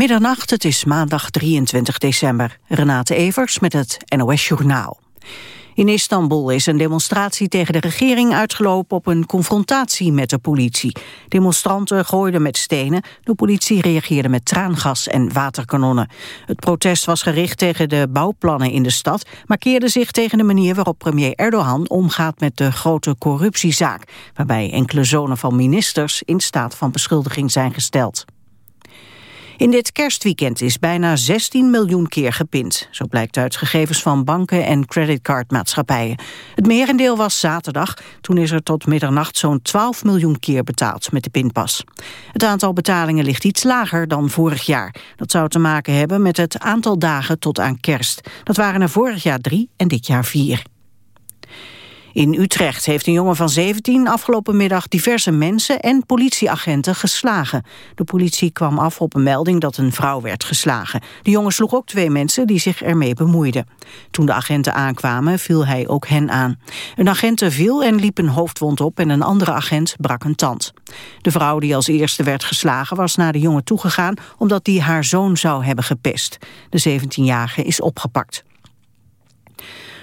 Middernacht, het is maandag 23 december. Renate Evers met het NOS Journaal. In Istanbul is een demonstratie tegen de regering uitgelopen op een confrontatie met de politie. Demonstranten gooiden met stenen, de politie reageerde met traangas en waterkanonnen. Het protest was gericht tegen de bouwplannen in de stad, maar keerde zich tegen de manier waarop premier Erdogan omgaat met de grote corruptiezaak, waarbij enkele zonen van ministers in staat van beschuldiging zijn gesteld. In dit kerstweekend is bijna 16 miljoen keer gepind. Zo blijkt uit gegevens van banken en creditcardmaatschappijen. Het merendeel was zaterdag. Toen is er tot middernacht zo'n 12 miljoen keer betaald met de pinpas. Het aantal betalingen ligt iets lager dan vorig jaar. Dat zou te maken hebben met het aantal dagen tot aan kerst. Dat waren er vorig jaar drie en dit jaar vier. In Utrecht heeft een jongen van 17 afgelopen middag diverse mensen en politieagenten geslagen. De politie kwam af op een melding dat een vrouw werd geslagen. De jongen sloeg ook twee mensen die zich ermee bemoeiden. Toen de agenten aankwamen viel hij ook hen aan. Een agent viel en liep een hoofdwond op en een andere agent brak een tand. De vrouw die als eerste werd geslagen was naar de jongen toegegaan omdat die haar zoon zou hebben gepest. De 17-jarige is opgepakt.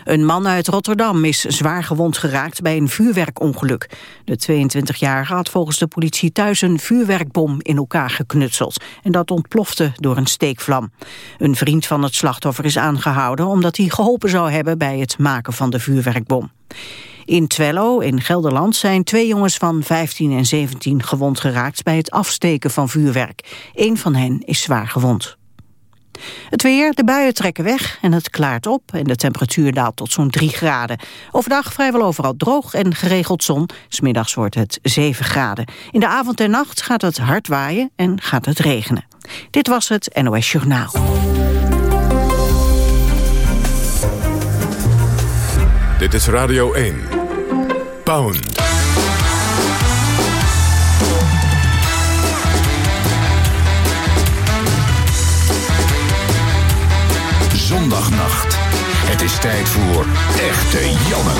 Een man uit Rotterdam is zwaar gewond geraakt bij een vuurwerkongeluk. De 22-jarige had volgens de politie thuis een vuurwerkbom in elkaar geknutseld. En dat ontplofte door een steekvlam. Een vriend van het slachtoffer is aangehouden omdat hij geholpen zou hebben bij het maken van de vuurwerkbom. In Twello, in Gelderland, zijn twee jongens van 15 en 17 gewond geraakt bij het afsteken van vuurwerk. Een van hen is zwaar gewond. Het weer, de buien trekken weg en het klaart op en de temperatuur daalt tot zo'n 3 graden. Overdag vrijwel overal droog en geregeld zon. Smiddags wordt het 7 graden. In de avond en nacht gaat het hard waaien en gaat het regenen. Dit was het NOS Journaal. Dit is Radio 1. Pound. Het is tijd voor Echte Janne.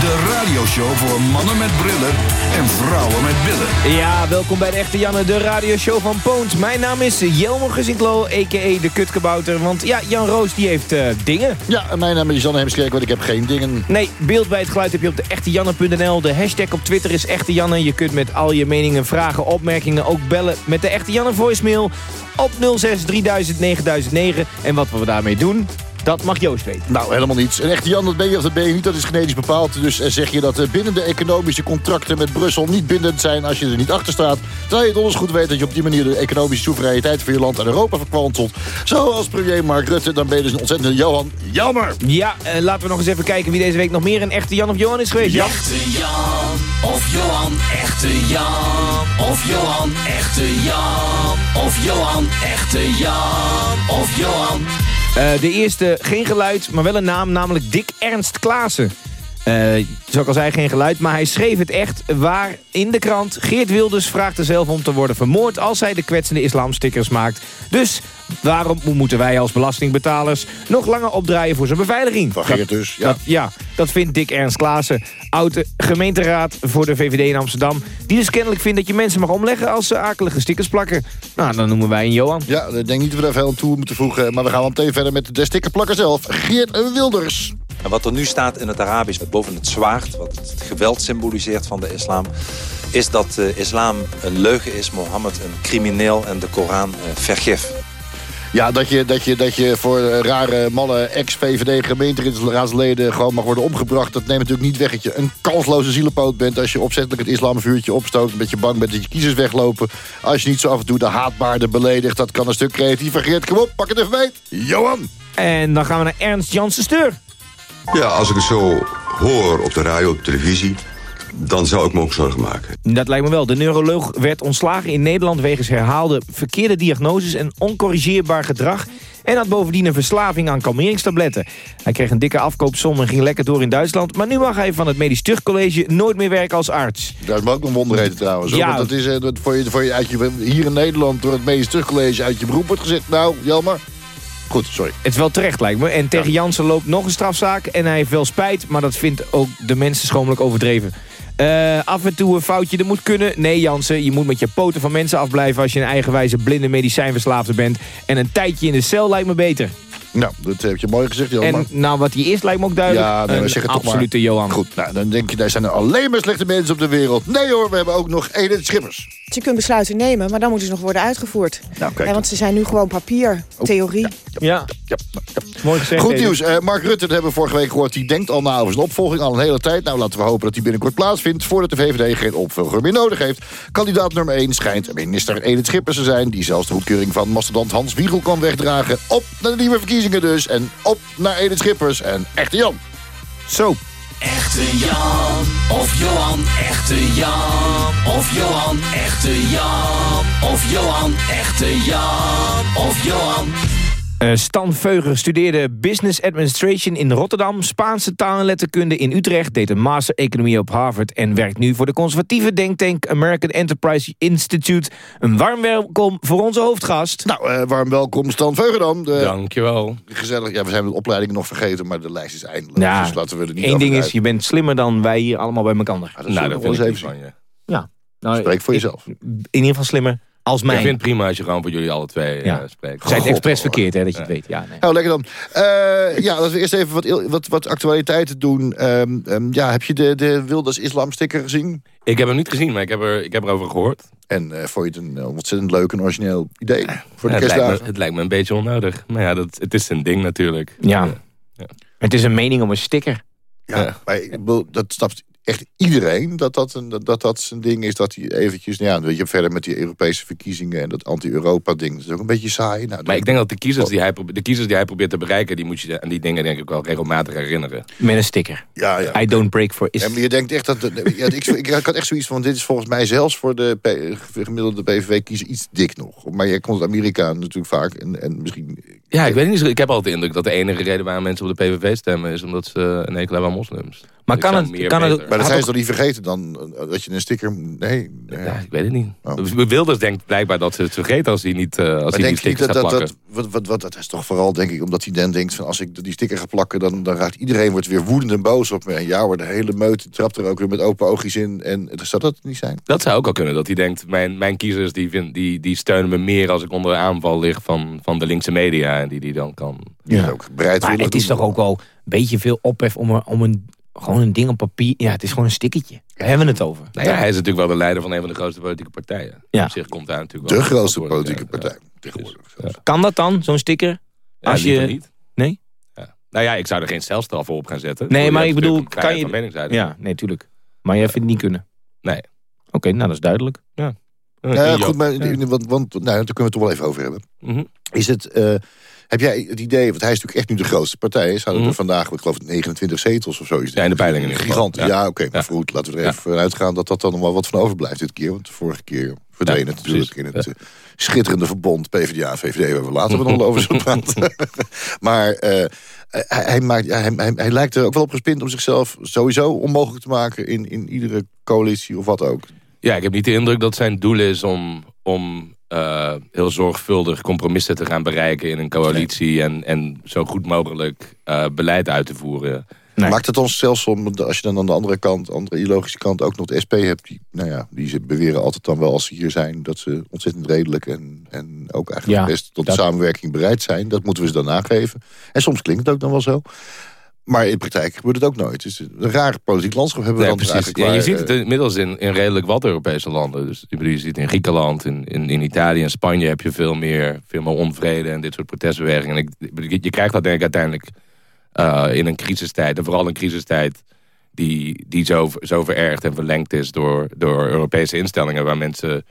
De radioshow voor mannen met brillen en vrouwen met billen. Ja, welkom bij de Echte Janne, de radioshow van Poont. Mijn naam is Jelmer Gezinklo, a.k.a. de kutkabouter. Want ja, Jan Roos die heeft uh, dingen. Ja, en mijn naam is Jan Heemskerk, want ik heb geen dingen. Nee, beeld bij het geluid heb je op de echtejanne.nl. De hashtag op Twitter is Echte Janne. Je kunt met al je meningen, vragen, opmerkingen ook bellen met de Echte Janne voicemail op 06 3000 9009. En wat we daarmee doen, dat mag Joost weten. Nou, helemaal niets. Een echte Jan, dat ben je of dat ben je niet. Dat is genetisch bepaald. Dus eh, zeg je dat eh, binnen de economische contracten met Brussel niet bindend zijn als je er niet achter staat. Terwijl je het ons goed weet dat je op die manier de economische soevereiniteit van je land aan Europa verkwanselt. Zoals premier Mark Rutte, dan ben je dus een ontzettende Johan Jammer. Ja, uh, laten we nog eens even kijken wie deze week nog meer een echte Jan of Johan is geweest. Ja. Echte Jan of Johan, echte Jan of Johan, echte Jan of Johan, echte Jan of Johan. Uh, de eerste, geen geluid, maar wel een naam, namelijk Dick Ernst Klaassen. Uh, zoals ik al zei, geen geluid, maar hij schreef het echt waar in de krant. Geert Wilders vraagt er zelf om te worden vermoord als hij de kwetsende islamstickers maakt. Dus waarom moeten wij als belastingbetalers nog langer opdraaien voor zijn beveiliging? Van Geert dus, ja. Dat, ja, dat vindt Dick Ernst Klaassen, oud gemeenteraad voor de VVD in Amsterdam. Die dus kennelijk vindt dat je mensen mag omleggen als ze akelige stickers plakken. Nou, dan noemen wij een Johan. Ja, ik denk niet dat we daar veel aan toe moeten voegen. Maar we gaan wel meteen verder met de stickerplakker zelf. Geert Wilders. En wat er nu staat in het Arabisch boven het zwaard... wat het geweld symboliseert van de islam... is dat de islam een leugen is, Mohammed een crimineel... en de Koran vergif. Ja, dat je, dat je, dat je voor rare, malle ex-VVD gemeenteraadsleden gewoon mag worden omgebracht... dat neemt natuurlijk niet weg dat je een kansloze zielepoot bent... als je opzettelijk het islamvuurtje opstookt... een beetje bang bent dat je kiezers weglopen. Als je niet zo af en toe de haatbaarden beledigt... dat kan een stuk creatiever. Geert, kom op, pak het even mee. Johan! En dan gaan we naar Ernst Janssen Steur. Ja, als ik het zo hoor op de radio, op televisie dan zou ik me ook zorgen maken. Dat lijkt me wel. De neuroloog werd ontslagen in Nederland... wegens herhaalde verkeerde diagnoses en oncorrigeerbaar gedrag... en had bovendien een verslaving aan kalmeringstabletten. Hij kreeg een dikke afkoopsom en ging lekker door in Duitsland... maar nu mag hij van het Medisch Tuchtcollege nooit meer werken als arts. Dat is ook een wonderreden trouwens. Ja. Want dat is dat voor je, voor je, uit je hier in Nederland door het Medisch Tuchtcollege uit je beroep wordt gezet. Nou, jammer. Goed, sorry. Het is wel terecht, lijkt me. En tegen ja. Jansen loopt nog een strafzaak. En hij heeft wel spijt, maar dat vindt ook de mensen schromelijk overdreven. Eh, af en toe een foutje er moet kunnen. Nee, Jansen, je moet met je poten van mensen afblijven... als je een eigenwijze blinde medicijnverslaafde bent. En een tijdje in de cel lijkt me beter. Nou, dat heb je mooi gezegd, Johan. En nou, wat hij is lijkt me ook duidelijk. Ja, nee, we Een zeggen toch maar. absolute Johan. Goed, nou, dan denk je, daar zijn er alleen maar slechte mensen op de wereld. Nee hoor, we hebben ook nog Edith Schippers. Je kunt besluiten nemen, maar dan moeten ze nog worden uitgevoerd. Nou, kijk. Ja, want ze zijn nu gewoon papier, theorie. Ja, Ja, mooi gezegd. Goed nieuws. Eh, Mark Rutte, dat hebben we vorige week gehoord. Die denkt al na over zijn opvolging al een hele tijd. Nou, laten we hopen dat die binnenkort plaatsvindt... voordat de VVD geen opvolger meer nodig heeft. Kandidaat nummer 1 schijnt minister Edith Schippers te zijn... die zelfs de goedkeuring van mastodont Hans Wiegel kan wegdragen. Op naar de nieuwe verkiezingen dus. En op naar Edith Schippers en echte Jan. Zo. Echte Jan of Johan, echte Jan of Johan, echte Jan of Johan, echte Jan of Johan. Eh, Stan Veuger studeerde Business Administration in Rotterdam... Spaanse taal en letterkunde in Utrecht... deed een master economie op Harvard... en werkt nu voor de conservatieve denktank American Enterprise Institute. Een warm welkom voor onze hoofdgast. Nou, eh, warm welkom Stan Veugerdam. De, Dankjewel. Gezellig. Ja, we zijn de opleiding nog vergeten, maar de lijst is eindeloos. Ja, dus laten we er niet Eén ding is, je bent slimmer dan wij hier allemaal bij elkaar. Ja, dat Nou, dat eens ik even van je. Ja. Nou, Spreek voor ik- jezelf. In ieder geval slimmer als mij. Ik vind het prima als je gewoon voor jullie alle twee Ja. eh, spreekt. Zij het expres verkeerd, hè, dat je het weet. Ja, nee. Nou, lekker dan. Eh, ja, laten we eerst even wat, wat, wat actualiteiten doen. Ehm, ehm, ja, heb je de, de Wilders Islam sticker gezien? Ik heb hem niet gezien, maar ik heb, er, ik heb erover gehoord. En eh, vond je het een ontzettend leuk en origineel idee voor de Ja, het, lijkt kerstdagen? me, het lijkt me een beetje onnodig. Maar ja, dat, het is een ding natuurlijk. Ja. Het is een mening om een sticker. Ja, Ja. maar ik bedoel, dat snapt echt iedereen dat dat, een, dat, dat zijn ding is. Dat hij eventjes, nou ja, weet je, verder met die Europese verkiezingen en dat anti-Europa ding. Dat is ook een beetje saai. Nou, Maar ik denk dat de kiezers, die hij, probe- de kiezers die hij probeert te bereiken... die moet je aan die dingen denk ik wel regelmatig herinneren. Met een sticker. ja, ja. I don't break for is. Ja, maar je denkt echt dat... Ja, ik, ik, ik had echt zoiets van... dit is volgens mij zelfs voor de P- gemiddelde PVV-kiezer iets dik nog. Maar je komt uit Amerika natuurlijk vaak. En, en misschien... Ja, ik weet niet. Ik heb altijd de indruk dat de enige reden waarom mensen op de PVV stemmen... is omdat ze een hekel hebben aan moslims. Maar kan het- kan het- Maar dat zijn ze toch niet vergeten dan? eh, Dat je een sticker... Nee. nee. Ja, ik weet het niet. Oh. Wilders denkt blijkbaar dat ze het vergeten als hij niet eh, als Maar hij die dat gaat dat, plakken. dat, wat, wat, wat, dat is toch vooral, denk ik, omdat hij dan denkt... van als ik die sticker ga plakken, dan, dan raakt iedereen wordt weer woedend en boos op me. En ja hoor, de hele meute trapt er ook weer met open oogjes in. En zou dat niet zijn? Dat zou ook al kunnen. Dat hij denkt, mijn, mijn kiezers die, vind, die, die steunen me meer als ik onder de aanval lig van, van de linkse media. En die die dan kan... Ja. Ook bereid Maar het is toch ook wel een beetje veel ophef om, een, om een, gewoon een ding op papier... Ja, het is gewoon een stickertje. Daar hebben we het over. Nou ja, hij is natuurlijk wel de leider van een van de grootste politieke partijen. Ja. Op zich komt daar natuurlijk De wel grootste verantwoordelijkheid. politieke partij Ja. tegenwoordig. Ja. Kan dat dan, zo'n sticker? Ja, Als je- niet. Nee? Ja. Nou ja, ik zou er geen celstraf op gaan zetten. Nee, maar je ik bedoel, kan je... Ja, nee, tuurlijk. Maar jij vindt het niet kunnen? Nee. Oké, nou dat is duidelijk. Ja, Joop. goed, maar, want, want nou, daar kunnen we het toch wel even over hebben. Mhm. Is het, eh, heb jij het idee, want hij is natuurlijk echt nu de grootste partij. Ze hadden Mhm. er vandaag, ik geloof 29 zetels of zoiets. Ja, in de peilingen. Gigant. Ja, Ja. oké, maar Ja. goed, laten we er even vanuit gaan dat dat dan nog wel wat van overblijft dit keer. Want de vorige keer verdween Ja, het natuurlijk in het eh, schitterende verbond PvdA VVD, waar we later nog over zullen praten. maar eh, hij, hij, maakt, hij, hij lijkt er ook wel op gespind om zichzelf sowieso onmogelijk te maken in, in iedere coalitie of wat ook. Ja, ik heb niet de indruk dat zijn doel is om, om eh, heel zorgvuldig compromissen te gaan bereiken in een coalitie en, en zo goed mogelijk eh, beleid uit te voeren. Nee. Maakt het ons zelfs om, als je dan aan de andere kant, andere ideologische kant, ook nog de SP hebt. Die, nou ja, die ze beweren altijd dan wel als ze hier zijn, dat ze ontzettend redelijk en, en ook eigenlijk Ja, best tot dat- samenwerking bereid zijn. Dat moeten we ze dan nageven. En soms klinkt het ook dan wel zo. Maar in de praktijk gebeurt het ook nooit. Is een raar politiek landschap hebben we Nee, dan precies. Ja, je ziet het eh, inmiddels in, in redelijk wat Europese landen. Dus je ziet in Griekenland, in, in, in Italië en Spanje heb je veel meer, veel meer onvrede en dit soort protestbewegingen. En ik, je krijgt dat denk ik uiteindelijk eh, in een crisistijd. En vooral een crisistijd die, die zo, zo verergd en verlengd is door, door Europese instellingen. Waar mensen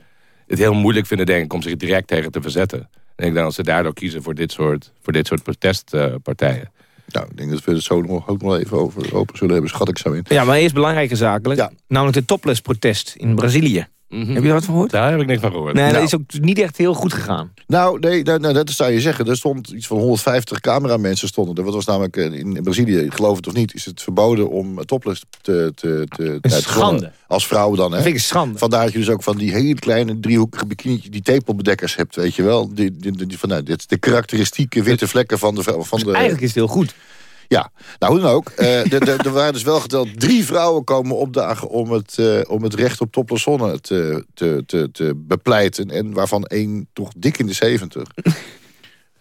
het heel moeilijk vinden denk ik om zich direct tegen te verzetten. En ik denk dat ze daardoor kiezen voor dit soort, voor dit soort protestpartijen. Nou, ik denk dat we het zo nog, ook nog even over open zullen hebben. Schat ik zo in. Ja, maar eerst belangrijke zakelijk. Ja. Namelijk de topless-protest in Brazilië. Heb je daar wat van gehoord? Daar heb ik niks van gehoord. Nee, dat Nou. is ook niet echt heel goed gegaan. Nou, nee, nou, nou, dat zou je zeggen. Er stond iets van 150 cameramensen stonden er. Wat was namelijk eh, in, in Brazilië, geloof het of niet... is het verboden om topless te, te, te, Een te schande. Als vrouw dan, hè? Dat vind ik een schande. Vandaar dat je dus ook van die hele kleine driehoekige bikinietjes... die tepelbedekkers hebt, weet je wel. Die, die, die, van, nou, dit de karakteristieke witte vlekken van de... vrouw- Van de Eigenlijk is het heel goed. Ja, nou hoe dan ook. eh, er- waren dus wel geteld drie vrouwen komen opdagen... om het, eh, om het recht op topless zonne te, te, te, te bepleiten. En waarvan één toch dik in de zeventig.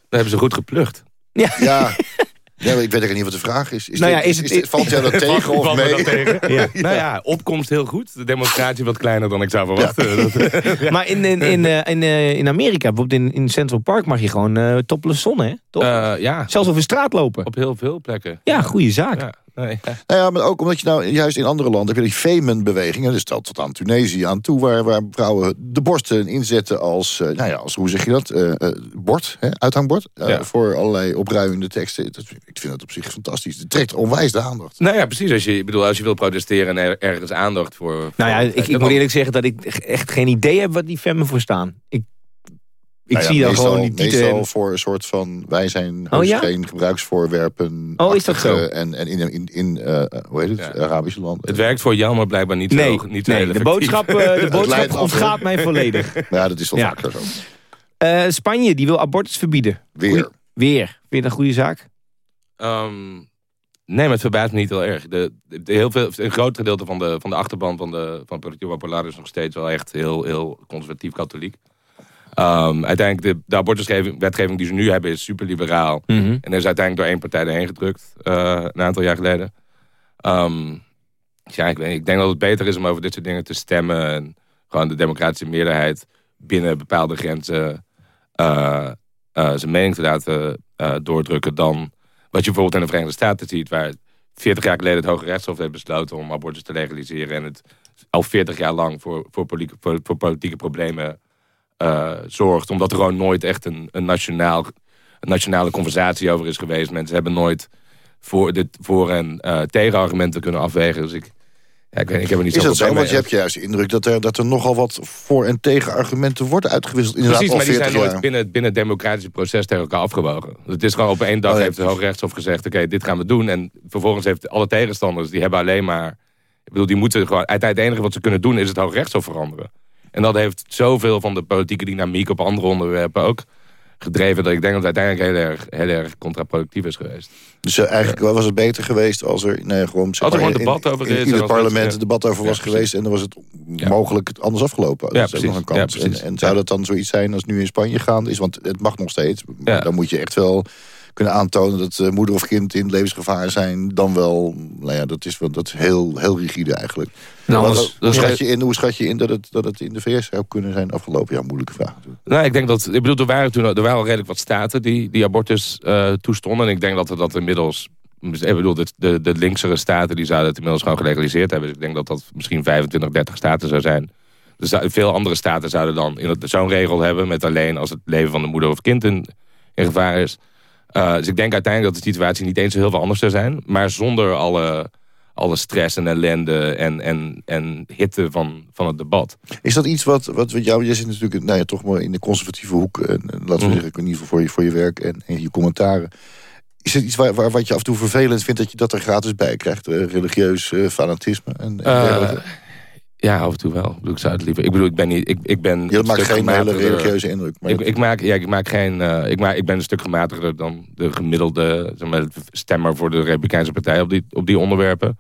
Dat hebben ze goed geplucht. Ja, ja maar ik weet eigenlijk niet wat de vraag is. is Nou ja, dit- is het- dit- valt jou dat tegen of mee? dat tegen? Ja. Nou ja, opkomst heel goed. De demonstratie wat kleiner dan ik zou verwachten. Dat- Maar in, in, in, eh, in, eh, in Amerika, bijvoorbeeld in, in Central Park... mag je gewoon eh topless zon, hè? Toch? Eh, ja, Zelfs over straat lopen. op heel veel plekken. Ja, goede zaak. Nee, ja. Nou ja, maar ook omdat je nou juist in andere landen... heb je die Femen-bewegingen, dus dat tot aan Tunesië aan toe... waar, waar vrouwen de borsten inzetten als, eh, nou ja, als hoe zeg je dat, eh, eh, bord, hè, uithangbord... eh, Ja. voor allerlei opruimende teksten. Dat, ik vind het op zich fantastisch. Het trekt onwijs de aandacht. Nou ja, precies. Als je, ik bedoel, als je wil protesteren en er, ergens aandacht voor... voor Nou ja, ik, ik moet eerlijk zeggen dat ik echt geen idee heb wat die femmen voor staan. Ik, ik Nou ja, zie dan meestal, gewoon die titel. Meestal voor een soort van... wij zijn Oh, ja? geen gebruiksvoorwerpen. Oh, is dat zo? En, en in, in, in eh, hoe heet het, Ja. Arabische landen. Het werkt voor jou, maar blijkbaar niet Nee, zo, niet nee heel de boodschap, eh, de boodschap ontgaat mij volledig. Ja, dat is wel Ja. vaker zo. Eh, Spanje, die wil abortus verbieden. Weer. Goeie- weer. Vind je dat een goede zaak? Ehm, nee, maar het verbaast me niet heel erg. De, de, de heel veel, een groot gedeelte van de, van de achterban van, de, van Partido Popular is nog steeds wel echt heel, heel conservatief Ehm, uiteindelijk, de, de abortuswetgeving die ze nu hebben is super liberaal. En er is uiteindelijk door één partij erheen gedrukt, eh, een aantal jaar geleden. Ja, ik, denk dat het beter is om over dit soort dingen te stemmen. En gewoon de democratische meerderheid binnen bepaalde grenzen eh, eh, zijn mening te laten doordrukken dan wat je bijvoorbeeld in de Verenigde Staten ziet, waar 40 jaar geleden het Hoge Rechtshof heeft besloten om abortus te legaliseren en het al 40 jaar lang voor, voor, poli- voor, voor politieke problemen eh, zorgt. Omdat er gewoon nooit echt een, een, nationaal, een nationale conversatie over is geweest. Mensen hebben nooit voor, dit, voor- en eh, tegenargumenten kunnen afwegen. Dus ik, ja, ik, weet, ik heb er niet Is zo dat zo? Want je hebt juist de indruk dat er, dat er nogal wat voor- en tegenargumenten worden uitgewisseld. Inderdaad, Precies, maar die 40 zijn nooit binnen, binnen het democratische proces tegen elkaar afgewogen. Het is gewoon op één dag Oh ja, heeft de Hoogrechtshof gezegd... oké, dit gaan we doen. En vervolgens heeft alle tegenstanders... die hebben alleen maar... Ik bedoel, die moeten gewoon... Uiteindelijk het enige wat ze kunnen doen... is het Hoogrechtshof veranderen. En dat heeft zoveel van de politieke dynamiek... op andere onderwerpen ook gedreven... dat ik denk dat het uiteindelijk heel erg, heel erg contraproductief is geweest. Dus eh, eigenlijk was het beter geweest als er, nee, gewoon, zeg er gewoon debat in, over in, is als parlement een debat over Ja, was precies. geweest... en dan was het mogelijk anders afgelopen. Ja, is ook nog precies. een kans. Precies. en, en zou dat dan zoiets zijn als nu in Spanje gaande is? Want het mag nog steeds. Maar dan moet je echt wel kunnen aantonen dat eh, moeder of kind in levensgevaar zijn. Dan wel, nou ja, dat is, wel, dat is heel, heel rigide eigenlijk. Nou, Wat- hoe, schat je in, hoe schat je in dat het, dat het in de VS zou kunnen zijn afgelopen? Ja, moeilijke vraag. Nou, ik denk dat... Ik bedoel, er waren toen er waren al redelijk wat staten... die, die abortus eh, toestonden. En ik denk dat we dat inmiddels... Ik bedoel, de, de, de linksere staten die zouden het inmiddels gewoon gelegaliseerd hebben. Dus ik denk dat dat misschien 25, 30 staten zou zijn. Dus veel andere staten zouden dan zo'n regel hebben... met alleen als het leven van de moeder of kind in, in gevaar is. Eh, dus ik denk uiteindelijk dat de situatie niet eens zo heel veel anders zou zijn. Maar zonder alle, alle stress en ellende en, en, en hitte van, van het debat. Is dat iets wat, wat, wat jou, jij zit natuurlijk nou ja, toch maar in de conservatieve hoek, en, en laten we Mhm. zeggen, in ieder geval voor je, voor je werk en, en je commentaren. Is het iets waar, waar, wat je af en toe vervelend vindt dat je dat er gratis bij krijgt? eh, religieus eh, fanatisme en, en? Ja, af en toe wel. Ik bedoel, ik zou het liever. Ik bedoel, ik ben niet. Ik, ik ben. Je maakt geen hele religieuze indruk. Maar Ik, dat- ik, maak, ja, ik maak geen. eh, ik, maak, ik ben een stuk gematigder dan de gemiddelde zeg maar, stemmer voor de Republikeinse Partij op die, op die onderwerpen.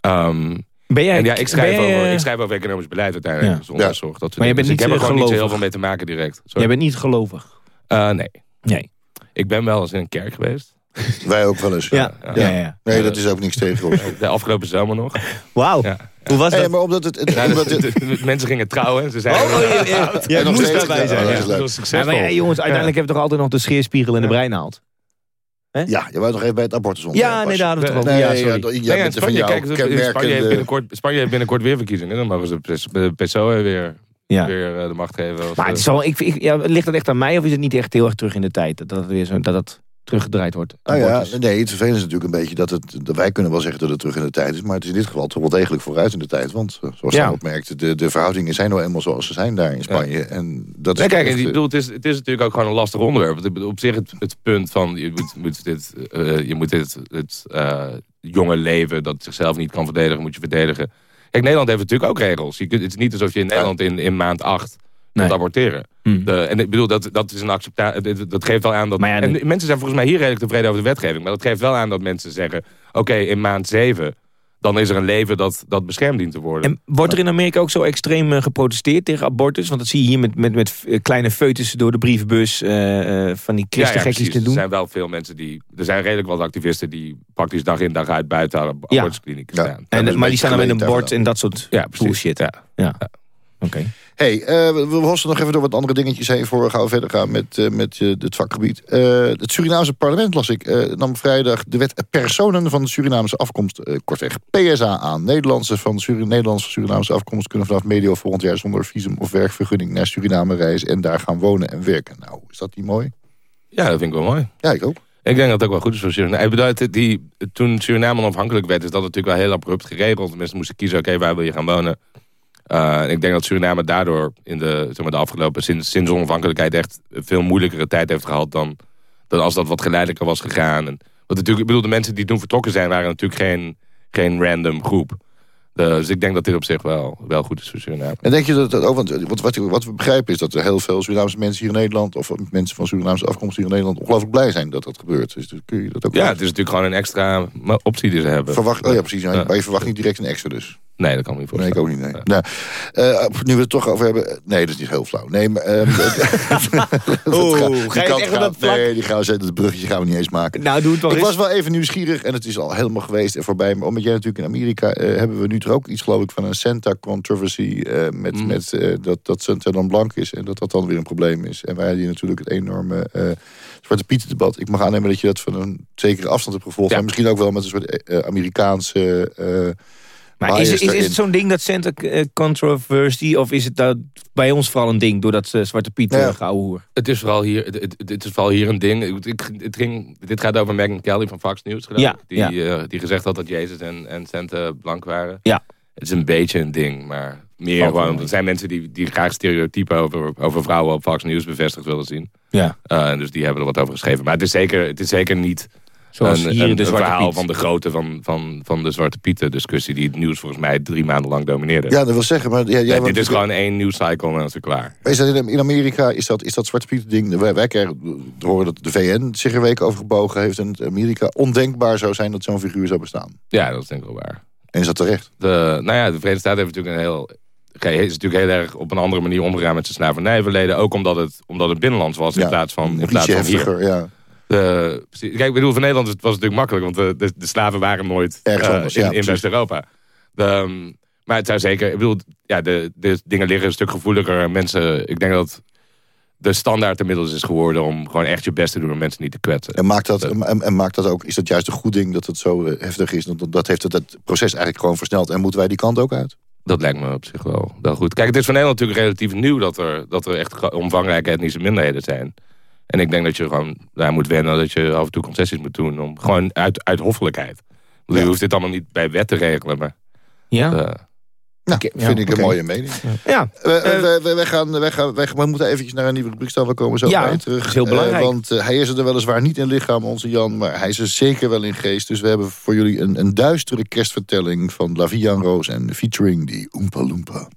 Ehm, Ben jij, en ja, ik schrijf, jij, over, eh, ik schrijf over economisch beleid uiteindelijk. Ja. Gezondheidszorg. Dat soort Maar je bent Dus ik heb er eh, gewoon niet zo heel veel mee te maken direct. Sorry. Jij bent niet gelovig. Eh, nee. Nee. Ik ben wel eens in een kerk geweest. Wij ook wel eens. Ja, ja, ja. ja. Nee, dat is ook niks tegen ons. De afgelopen zomer nog. Wauw. Ja. Hoe was Hey, dat? maar omdat het... het, omdat de- het de- de- mensen gingen trouwen. Ze zeiden, Oh, oh, ja, ja. Nog moest steeds- daarbij ja, zijn. dat Ja. is leuk. Ja, maar ja, jongens, uiteindelijk heb je toch altijd nog de scheerspiegel en de breinaald. ja, je wou nog even bij het abortus Ja, nee, daar hadden we het toch over. Nee, Ja, ja, sorry. in van Spanje, jou kijk, in Spanje, heeft binnenkort, Spanje heeft binnenkort weer verkiezingen. Dan mogen ze de PSOE weer, Ja. weer eh, de macht geven. Maar het is ik, ik, ja, ligt dat echt aan mij of is het niet echt heel erg terug in de tijd? Dat, dat, weer zo, dat het teruggedraaid wordt? Nou ja, nee, het vervelende is natuurlijk een beetje dat het... Dat wij kunnen wel zeggen dat het terug in de tijd is... maar het is in dit geval toch wel degelijk vooruit in de tijd. Want eh, zoals Ja. je opmerkt, de, de verhoudingen zijn nou eenmaal zoals ze zijn daar in Spanje. En dat is Nee, kijk, echt, ik eh, bedoel, het, is, het is natuurlijk ook gewoon een lastig onderwerp. Want op zich het, het punt van je moet, moet dit, eh, je moet dit het jonge leven dat zichzelf niet kan verdedigen, moet je verdedigen. Kijk, Nederland heeft natuurlijk ook regels. Je kunt, het is niet alsof je in Nederland in, in maand 8 tot aborteren. Hmm. De, en ik bedoel, dat, dat is een acceptatie. Dat geeft wel aan dat. Ja, en de- mensen zijn volgens mij hier redelijk tevreden over de wetgeving. Maar dat geeft wel aan dat mensen zeggen: oké, in maand 7, dan is er een leven dat, dat beschermd dient te worden. En wordt er in Amerika ook zo extreem eh, geprotesteerd tegen abortus? Want dat zie je hier met, met, met eh, kleine foetussen door de brievenbus eh, eh, van die Ja, ja, christengekjes te doen. Er zijn wel veel mensen die. Er zijn redelijk wat activisten die praktisch dag in dag uit buiten abortusklinieken Ja. staan. En, maar die staan dan met een bord en dat soort Ja, precies. bullshit. Ja. Ja. Oké. Hey, eh, we hossen nog even door wat andere dingetjes heen... voor we gauw verder gaan met, eh, met eh, het vakgebied. Het Surinaamse parlement, las ik, nam vrijdag de wet personen van de Surinaamse afkomst... kortweg PSA aan. Nederlandse van Suri Nederlandse Surinaamse afkomst... kunnen vanaf medio volgend jaar zonder visum of werkvergunning... naar Suriname reizen en daar gaan wonen en werken. Nou, is dat niet mooi? Ja, dat vind ik wel mooi. Ja, ik ook. Ik denk dat het ook wel goed is voor Suriname. Ik bedoel, die, toen Suriname onafhankelijk werd, is dat natuurlijk wel heel abrupt geregeld. Mensen moesten kiezen, oké, waar wil je gaan wonen? En ik denk dat Suriname daardoor in de, zeg maar, de afgelopen, sinds, sinds onafhankelijkheid echt veel moeilijkere tijd heeft gehad dan, dan als dat wat geleidelijker was gegaan. En, wat natuurlijk, ik bedoel, de mensen die toen vertrokken zijn, waren natuurlijk geen, geen random groep. Dus ik denk dat dit op zich wel, wel goed is voor Suriname. En denk je dat dat ook, want wat, wat, wat we begrijpen is dat er heel veel Surinaamse mensen hier in Nederland, of mensen van Surinaamse afkomst hier in Nederland, ongelooflijk blij zijn dat dat gebeurt. Dus kun je dat ook Ja, het is natuurlijk gewoon een extra optie die ze hebben. verwacht. Oh ja, precies. Ja. Maar je verwacht niet direct een extra dus. Nee, dat kan me niet Nee, voorstellen. ik ook niet. Nee. Nou, eh, nu we het toch over hebben. Nee, dat is niet heel flauw. Nee, maar. ehm, Oeh, dat ga je die echt gaan- dat? Nee, die gaan we zetten. Het bruggetje gaan we niet eens maken. Nou, doe het wel Ik eens. was wel even nieuwsgierig en het is al helemaal geweest en voorbij. Maar omdat jij natuurlijk in Amerika eh, hebben we nu er ook iets, geloof ik, van een Santa controversy. eh, met Mhm. met eh, dat, dat Santa dan blank is en dat dat dan weer een probleem is. En wij hadden hier natuurlijk het enorme eh Zwarte Pieten debat. Ik mag aannemen dat je dat van een zekere afstand hebt gevolgd. Ja. Maar misschien ook wel met een soort Amerikaanse. Eh, Maar is, is, is het zo'n ding dat Santa eh, controversy... of is het dat bij ons vooral een ding... doordat ze Zwarte Piet Ja. ja. gehouden hoer? Het is vooral hier, het, is vooral hier een ding. Ik- het ging, dit gaat over Meghan Kelly van Fox News, Ja. Die, eh, die gezegd had dat Jezus en, en Santa blank waren. Ja. Het is een beetje een ding, maar meer Valt gewoon... Er zijn mensen die, die graag stereotypen over, over vrouwen op Fox News bevestigd willen zien. Ja. Eh, en dus die hebben er wat over geschreven. Maar het is zeker, het is zeker niet Zoals een, hier een, de een Zwarte verhaal Piet. van de grootte van, van, van de Zwarte Pieten discussie... die het nieuws volgens mij drie maanden lang domineerde. ja, dat wil zeggen. Maar ja, Nee, dit is gewoon één nieuwscycle en dan is het klaar. Maar Is dat in, in Amerika, is dat, is dat Zwarte Piet ding... Wij, wij krijgen te horen dat de VN zich er een week over gebogen heeft... en het Amerika ondenkbaar zou zijn dat zo'n figuur zou bestaan. Ja, dat is denk ik wel waar. En is dat terecht? De, nou ja, de Verenigde Staten heeft natuurlijk een heel... Kijk, is natuurlijk heel erg op een andere manier omgegaan met zijn slavernijverleden. Ook omdat het, omdat het binnenlands was in Ja, plaats van, in plaats van hier. heftiger, ja. Precies. kijk, ik bedoel, voor Nederland was het natuurlijk makkelijk. Want de, de, de slaven waren nooit eh, anders, in. West-Europa. Ehm, maar het zou zeker... Ik bedoel, ja, de, de dingen liggen een stuk gevoeliger. Mensen, ik denk dat de standaard inmiddels is geworden... om gewoon echt je best te doen om mensen niet te kwetsen. En maakt dat, en, en maakt dat ook, is dat juist een goed ding dat het zo eh, heftig is? Dat, dat heeft het, het proces eigenlijk gewoon versneld. En moeten wij die kant ook uit? Dat lijkt me op zich wel, wel goed. Kijk, het is voor Nederland natuurlijk relatief nieuw... dat er, dat er echt omvangrijke etnische minderheden zijn. En ik denk dat je gewoon daar moet wennen... dat je af en toe concessies moet doen. Om, gewoon uit, uit hoffelijkheid. Bedoel, Je hoeft dit allemaal niet bij wet te regelen. Maar, Ja? eh, Nou, ja, vind ik een mooie mening. ja. We, we, we, we gaan, we, gaan, we, we moeten eventjes naar een nieuwe rubriek staan. We komen zo Ja, bij terug. dat is heel Eh, belangrijk. want eh, hij is er weliswaar niet in lichaam, onze Jan. Maar hij is er zeker wel in geest. Dus we hebben voor jullie een, een duistere kerstvertelling... van La Vie en Roos en featuring die Oompa Loompa.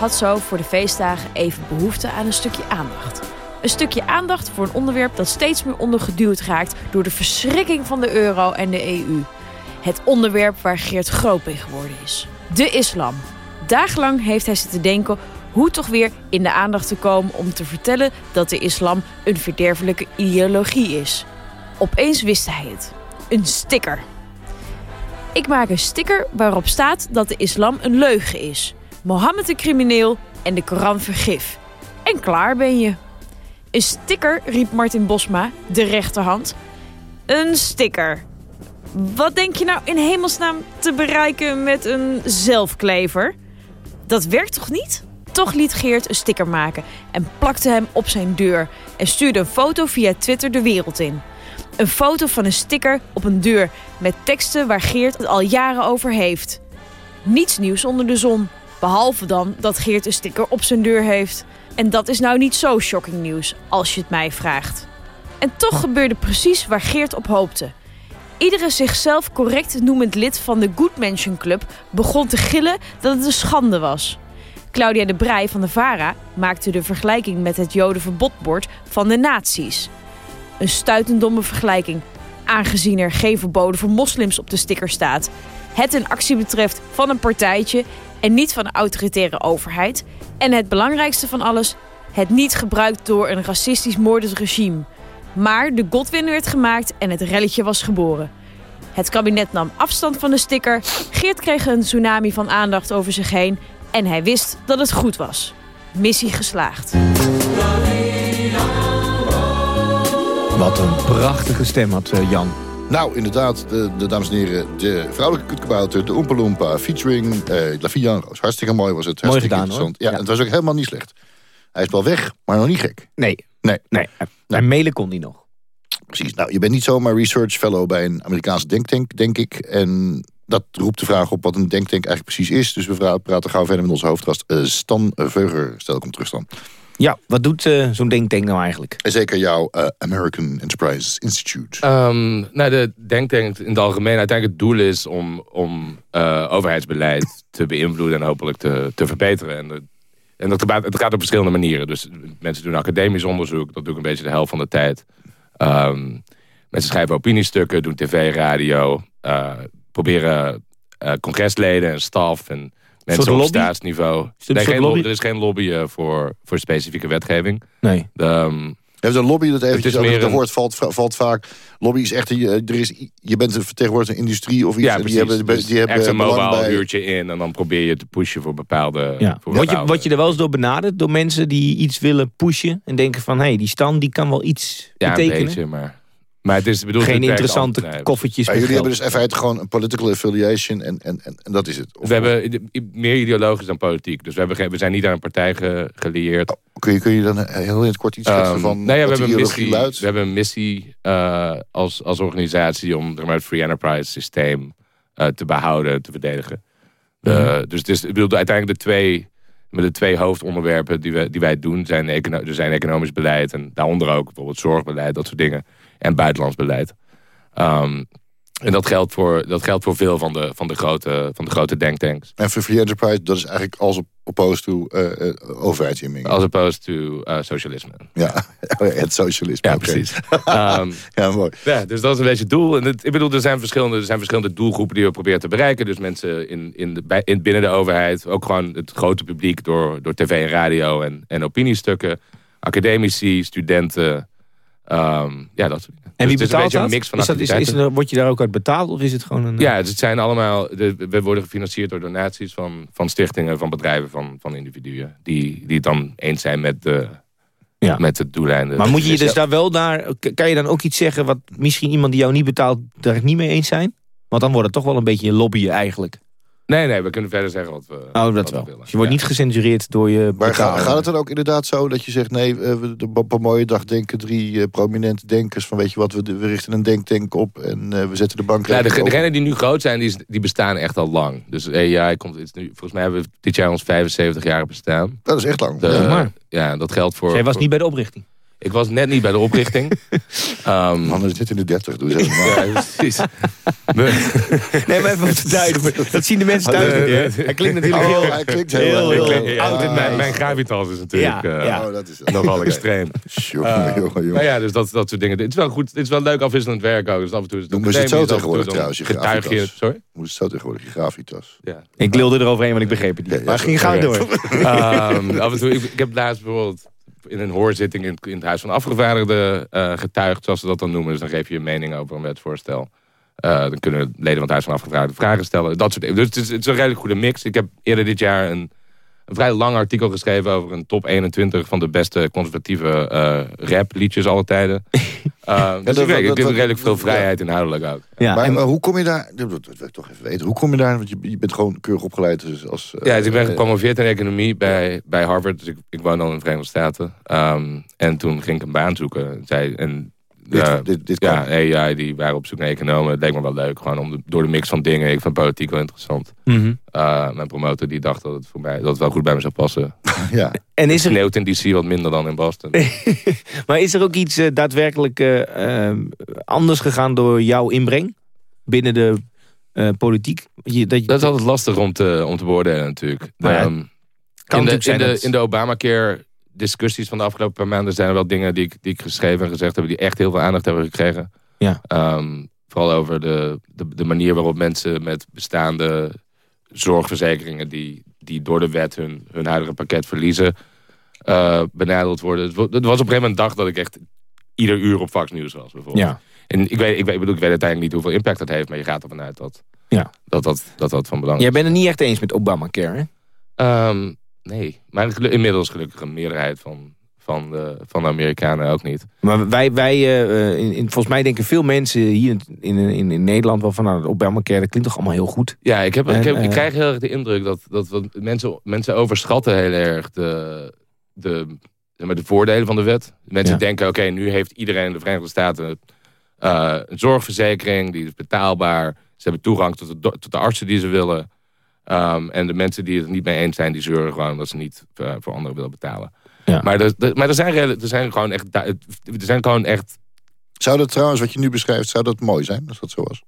Had zo voor de feestdagen even behoefte aan een stukje aandacht. Een stukje aandacht voor een onderwerp dat steeds meer ondergeduwd raakt door de verschrikking van de euro en de EU. Het onderwerp waar Geert groot mee geworden is. De islam. Dagenlang heeft hij zitten denken hoe toch weer in de aandacht te komen om te vertellen dat de islam een verderfelijke ideologie is. Opeens wist hij het. Een sticker. Ik maak een sticker waarop staat dat de islam een leugen is. Mohammed een crimineel en de Koran vergif. En klaar ben je. Een sticker, riep Martin Bosma, de rechterhand. Een sticker. Wat denk je nou in hemelsnaam te bereiken met een zelfklever? Dat werkt toch niet? Toch liet Geert een sticker maken en plakte hem op zijn deur... en stuurde een foto via Twitter de wereld in. Een foto van een sticker op een deur met teksten waar Geert het al jaren over heeft. Niets nieuws onder de zon. Behalve dan dat Geert een sticker op zijn deur heeft. En dat is nou niet zo shocking nieuws, als je het mij vraagt. En toch gebeurde precies waar Geert op hoopte. Iedere zichzelf correct noemend lid van de Good Mansion Club begon te gillen dat het een schande was. Claudia de Brij van de VARA maakte de vergelijking met het jodenverbodbord van de nazi's. Een stuitendomme vergelijking, aangezien er geen verboden voor moslims op de sticker staat. Het een actie betreft van een partijtje en niet van een autoritaire overheid. En het belangrijkste van alles, het niet gebruikt door een racistisch moordend regime. Maar de Godwin werd gemaakt en het relletje was geboren. Het kabinet nam afstand van de sticker. Geert kreeg een tsunami van aandacht over zich heen. En hij wist dat het goed was. Missie geslaagd. Wat een prachtige stem had eh, Jan. Nou, inderdaad, de, de, dames en heren, de vrouwelijke kutkabouter, de Oompa Loompa, featuring La Vie en Roos. Hartstikke mooi was het. Mooi Hartstikke gedaan, hoor. interessant. Ja, Ja. het was ook helemaal niet slecht. Hij is wel weg, maar nog niet gek. Nee, Nee, nee. Maar mailen kon hij nog. precies. Nou, je bent niet zomaar research fellow bij een Amerikaanse denktank, denk ik. En dat roept de vraag op wat een denktank eigenlijk precies is. Dus we praten gauw verder met onze hoofdgast eh, Stan Veuger. Stel hem terug, Stan. Ja, wat doet eh, zo'n denktank nou eigenlijk? En zeker jouw eh, American Enterprise Institute. Ehm, nou, de denktank in het algemeen, uiteindelijk het doel is om, om eh, overheidsbeleid te beïnvloeden en hopelijk te, te verbeteren. En, de- en dat het gaat op verschillende manieren. Dus mensen doen academisch onderzoek, dat doe ik een beetje de helft van de tijd. Ehm, mensen schrijven opiniestukken, doen tv, radio, eh, proberen eh, congresleden en staf en mensen op lobby? staatsniveau. een Nee, geen lobby? Er is geen lobby eh, voor, voor specifieke wetgeving. Nee. De, ehm, Hebben ze een lobby dat eventjes is het een- woord valt, valt vaak. Lobby is echt, eh, er is, je bent een vertegenwoordiger van industrie of iets. Ja, precies. die hebben, Dus die hebben echt een bij- uurtje in en dan probeer je te pushen voor bepaalde... Ja. Voor Word, je, word je er wel eens door benaderd? Door mensen die iets willen pushen? En denken van, hé, hey, die Stan die kan wel iets Ja, een betekenen? beetje, maar... Maar het is bedoeld... Geen interessante nee. koffertjes met jullie hebben dus in feite gewoon een political affiliation en, en, en, en dat is het. Of- We hebben meer ideologisch dan politiek. Dus we, hebben geen, we zijn niet aan een partij ge- gelieerd. kun, je, kun je dan heel in het kort iets schetsen Ehm, van nou ja, we hebben missie, luidt? we hebben een missie eh, als, als organisatie om zeg maar, het free enterprise systeem eh, te behouden, te verdedigen. Mhm. Dus het is, ik bedoel, uiteindelijk de twee, met de twee hoofdonderwerpen die, we, die wij doen zijn, econo er zijn economisch beleid en daaronder ook bijvoorbeeld zorgbeleid, dat soort dingen. En buitenlands beleid. Ehm, en dat geldt voor, dat geldt voor veel van de, van de, grote, van de grote denktanks. En voor free enterprise, dat is eigenlijk als op opposed to eh, overheidsinmenging. As opposed to eh, socialisme. Ja, het socialisme. Ja, precies. Ehm, Ja, mooi. Ja, dus dat is een beetje het doel. En het, ik bedoel, er zijn, verschillende, er zijn verschillende doelgroepen die we proberen te bereiken. Dus mensen in, in de, bij, in, binnen de overheid. Ook gewoon het grote publiek door, door tv en radio en, en opiniestukken. Academici, studenten. Ehm, ja, dat. En wie Dus een betaalt dat? een mix van is dat is, is er, word je daar ook uit betaald of is het gewoon een... Ja, dus het zijn allemaal. We worden gefinancierd door donaties van, van stichtingen, van bedrijven, van, van individuen. Die, die het dan eens zijn met, de, Ja. met het doeleinde. Maar moet je je dus daar wel daar... k- Kan je dan ook iets zeggen wat misschien iemand die jou niet betaalt... daar niet mee eens zijn? Want dan wordt het toch wel een beetje je lobbyen eigenlijk. Nee, nee, we kunnen verder zeggen wat we. Oh, dat wat we wel. willen. Dus je wordt Ja. niet gecensureerd door je Maar ga- gaat het dan ook inderdaad zo dat je zegt... nee, eh, we- de- op een mooie dag denken drie eh, prominente denkers... van weet je wat, we, we richten een denktank op en eh, we zetten de bank... Ja, de, degenen die nu groot zijn, die, is- die bestaan echt al lang. Dus AI komt het is nu, volgens mij hebben we dit jaar ons 75 jaar bestaan. Dat is echt lang. De- Ja, maar. ja, dat geldt voor. Jij was voor- niet bij de oprichting. Ik was net niet bij de oprichting. Ehm, Man, is dit in de 30, doe eens even normaal. ja, precies. Nee, maar even om te duiden. Dat zien de mensen thuis niet. hè? Hij klinkt natuurlijk Oh, heel... hij klinkt heel, heel, heel, heel ja, oud en mijn, mij. mijn gravitas is natuurlijk Ja, eh, ja. Oh, dat is het. nogal extreem. Jongen, Eh, jongen, jongen. Maar ja, dus dat, dat soort dingen. Het is wel goed. Het is wel leuk afwisselend werk ook. Dus af en toe is het Noemen ze het zo tegenwoordig trouwens, je gravitas? sorry? Hoe is het zo tegenwoordig, je gravitas? Ja. Ik lulde eroverheen, want ik begreep het niet. Ja, ja, maar ging gauw oké. door. Ehm, af en toe, ik, ik heb laatst bijvoorbeeld in een hoorzitting in, in het Huis van Afgevaardigden eh, getuigd, zoals ze dat dan noemen. Dus dan geef je een mening over een wetsvoorstel. Eh, dan kunnen leden van het Huis van Afgevaardigden vragen stellen. Dat soort. Dus het is, het is een redelijk goede mix. Ik heb eerder dit jaar een, een vrij lang artikel geschreven over een top 21 van de beste conservatieve eh rap liedjes alle tijden. Eh, dus dat- ik, weet, ik dat- heb dat- redelijk veel ja. vrijheid inhoudelijk ook. Ja, maar, en- maar hoe kom je daar... Dat, dat wil ik toch even weten. Hoe kom je daar... Want je, je bent gewoon keurig opgeleid dus als... eh, Ja, dus ik ben gepromoveerd in economie bij, bij Harvard. Dus ik, ik woon dan in de Verenigde Staten. Ehm, en toen ging ik een baan zoeken. Zij, en Dit, Ja, dit, dit ja, kan. AI, die waren op zoek naar economen. Het leek me wel leuk, gewoon om de- door de mix van dingen. Ik vind politiek wel interessant. Eh, mijn promotor die dacht dat het voor mij dat het wel goed bij me zou passen. Ja. En Het is er, sneeuwt in DC wat minder dan in Boston. maar is er ook iets eh, daadwerkelijk eh, eh, anders gegaan door jouw inbreng binnen de eh, politiek? Je, dat je, Dat is altijd lastig om te, om te beoordelen natuurlijk. Ehm, kan in, de, in, de, dat- in de Obamacare discussies van de afgelopen paar maanden... zijn er wel dingen die ik, die ik geschreven en gezegd heb... die echt heel veel aandacht hebben gekregen. Ja. Ehm, vooral over de, de, de manier waarop mensen met bestaande zorgverzekeringen... die, die door de wet hun, hun huidige pakket verliezen... benadeeld worden. Het was op een gegeven moment een dag dat ik echt ieder uur op Fox News was. Bijvoorbeeld. ja. En ik weet, ik, weet, ik bedoel, ik weet uiteindelijk niet hoeveel impact dat heeft... maar je gaat ervan uit dat Ja. dat, dat, dat, dat van belang is. Jij bent het niet echt eens met Obamacare, hè? Ehm, nee, maar inmiddels gelukkig een meerderheid van, van, de, van de Amerikanen ook niet. Maar wij, wij eh, eh, in, in- volgens mij denken veel mensen hier in, in, in Nederland wel van... nou, Obamacare, dat klinkt toch allemaal heel goed? Ja, ik, heb, En, ik, heb, ik eh, krijg heel erg de indruk dat, dat wat mensen, mensen overschatten heel erg de, maar de voordelen van de wet. Mensen Ja. denken, oké, nu heeft iedereen in de Verenigde Staten een zorgverzekering, die is betaalbaar. Ze hebben toegang tot de, tot de artsen die ze willen. Ehm, en de mensen die het er niet mee eens zijn, die zeuren gewoon dat ze niet eh, voor anderen willen betalen. Ja. Maar, er, er- maar er, zijn, er gewoon echt, er zijn gewoon echt Zou dat trouwens, wat je nu beschrijft, zou dat mooi zijn als dat zo was?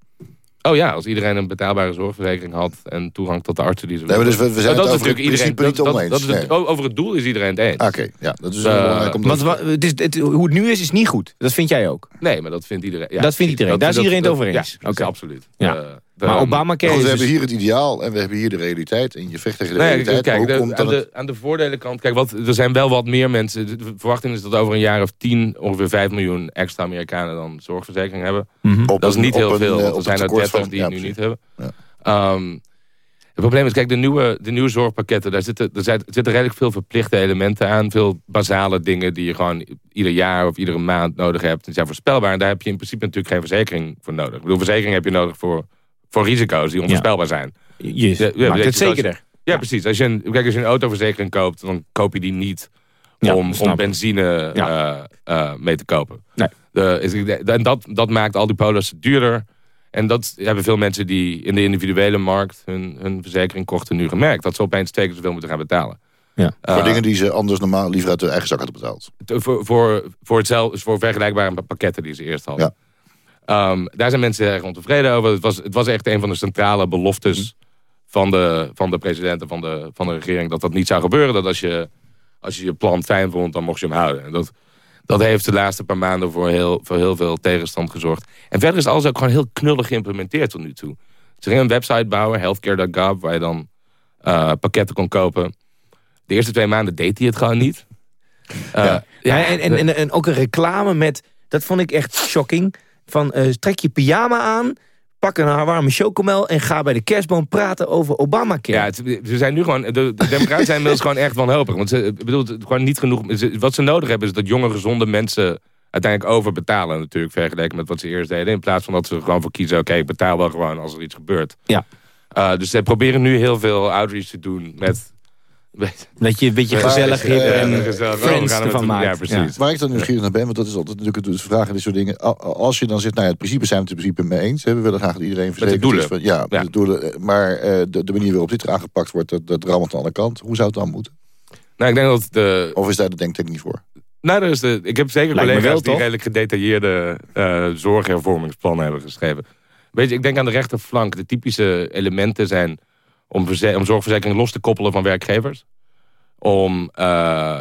Oh ja, als iedereen een betaalbare zorgverzekering had en toegang tot de artsen die ze Nee, maar dus we- we zijn Maar het over het principe niet dat, oneens, dat is het- over het doel is iedereen het eens. Oké, ja, dat is Eh, Want dat... het is, het, hoe het nu is, is niet goed. Dat vind jij ook. Nee, maar dat vindt iedereen. Ja, Dat vindt iedereen. Daar is iedereen het over eens. Ja, Oké. absoluut. Ja. Eh, Maar Obamacare is we hebben dus- hier het ideaal en we hebben hier de realiteit. En je vecht tegen de Nee, realiteit. kijk, de- aan, het... de, aan de voordelenkant, kijk, wat, er zijn wel wat meer mensen. De verwachting is dat over een jaar of tien ongeveer 5 miljoen extra Amerikanen dan zorgverzekering hebben. Mhm. op Dat is niet heel een, veel. eh, er zijn er tekort 30 van- die ja, het nu precies. niet hebben. Ehm, het probleem is, kijk, de nieuwe, de nieuwe zorgpakketten, daar zitten, er zijn- er zitten redelijk veel verplichte elementen aan. Veel basale dingen die je gewoon ieder jaar of iedere maand nodig hebt. Die zijn voorspelbaar. En daar heb je in principe natuurlijk geen verzekering voor nodig. Ik bedoel, verzekering heb je nodig voor, voor risico's die onvoorspelbaar zijn. Je Ja, ja, maakt het zekerder. Ja, precies. Als je, een, kijk, als je een autoverzekering koopt, dan koop je die niet Ja, om, om benzine Ja. eh, eh, mee te kopen. Nee. De, is- en dat, dat maakt al die polissen duurder. En dat hebben veel mensen die in de individuele markt hun, hun verzekering kochten nu gemerkt. Dat ze opeens twee keer zoveel moeten gaan betalen. Ja. Eh, voor dingen die ze anders normaal liever uit hun eigen zak hadden betaald. te- voor, voor, voor, hetzelfde, voor vergelijkbare pakketten die ze eerst hadden. Ja. Ehm, daar zijn mensen erg ontevreden over. Het was, het was echt een van de centrale beloftes Mhm. van, de, van de president en van de, van de regering... dat dat niet zou gebeuren. Dat als je, als je je plan fijn vond, dan mocht je hem houden. En dat, dat heeft de laatste paar maanden voor heel, voor heel veel tegenstand gezorgd. En verder is alles ook gewoon heel knullig geïmplementeerd tot nu toe. Ze gingen een website bouwen, healthcare.gov... waar je dan eh, pakketten kon kopen. De eerste twee maanden deed hij het gewoon niet. Eh, Ja. ja, en, en, en, en ook een reclame met, dat vond ik echt shocking, van eh, trek je pyjama aan, pak een warme chocomel en ga bij de kerstboom praten over Obamacare. Ja, het, ze zijn nu gewoon, de, de democraten zijn inmiddels gewoon echt wanhopig. Want ze, ik bedoel, het- gewoon niet genoeg. ze- wat ze nodig hebben is dat jonge, gezonde mensen uiteindelijk overbetalen natuurlijk. Vergeleken met wat ze eerst deden. In plaats van dat ze gewoon voor kiezen, oké, ik betaal wel gewoon als er iets gebeurt. Ja. Eh, dus ze proberen nu heel veel outreach te doen met... Dat je een beetje gezellig eh, en. Oh, friends het ervan maakt. Ja, precies. Waar ik dan nieuwsgierig naar ben, want dat is altijd natuurlijk de vraag en dit soort dingen. Als je dan zegt, nou ja, het principe zijn we het in principe mee eens. hè, We willen graag dat iedereen verzekerd doelen. is. Van, ja, Ja. de doelen. Maar eh, de, de manier waarop dit er aangepakt wordt, dat, dat rammelt aan de kant. Hoe zou het dan moeten? Nou, ik denk dat de, Of is daar de denktank niet voor? Nou, de, ik heb zeker Lijkt collega's wel, die toch? redelijk gedetailleerde eh, zorghervormingsplannen hebben geschreven. Weet je, ik denk aan de rechterflank. De typische elementen zijn om, verze- om zorgverzekeringen los te koppelen van werkgevers. Om eh,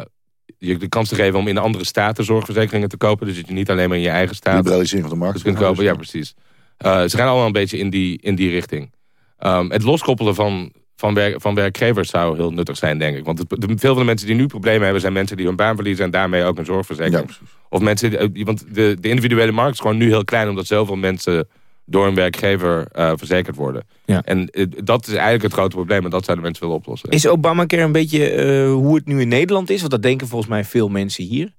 je de kans te geven om in andere staten zorgverzekeringen te kopen. Dus dat je niet alleen maar in je eigen staat Liberalisering van de markt. dus kunt kopen. Ja, precies. Eh, ze gaan allemaal een beetje in die, in die richting. Ehm, het loskoppelen van, van, werk, van werkgevers zou heel nuttig zijn, denk ik. Want het, de, veel van de mensen die nu problemen hebben... zijn mensen die hun baan verliezen en daarmee ook een zorgverzekering. Ja. Of mensen, die- die- want de, de individuele markt is gewoon nu heel klein... omdat zoveel mensen door een werkgever eh, verzekerd worden. Ja. En dat is eigenlijk het grote probleem... en dat zouden mensen willen oplossen. Is Obamacare een beetje eh, hoe het nu in Nederland is? Want dat denken volgens mij veel mensen hier.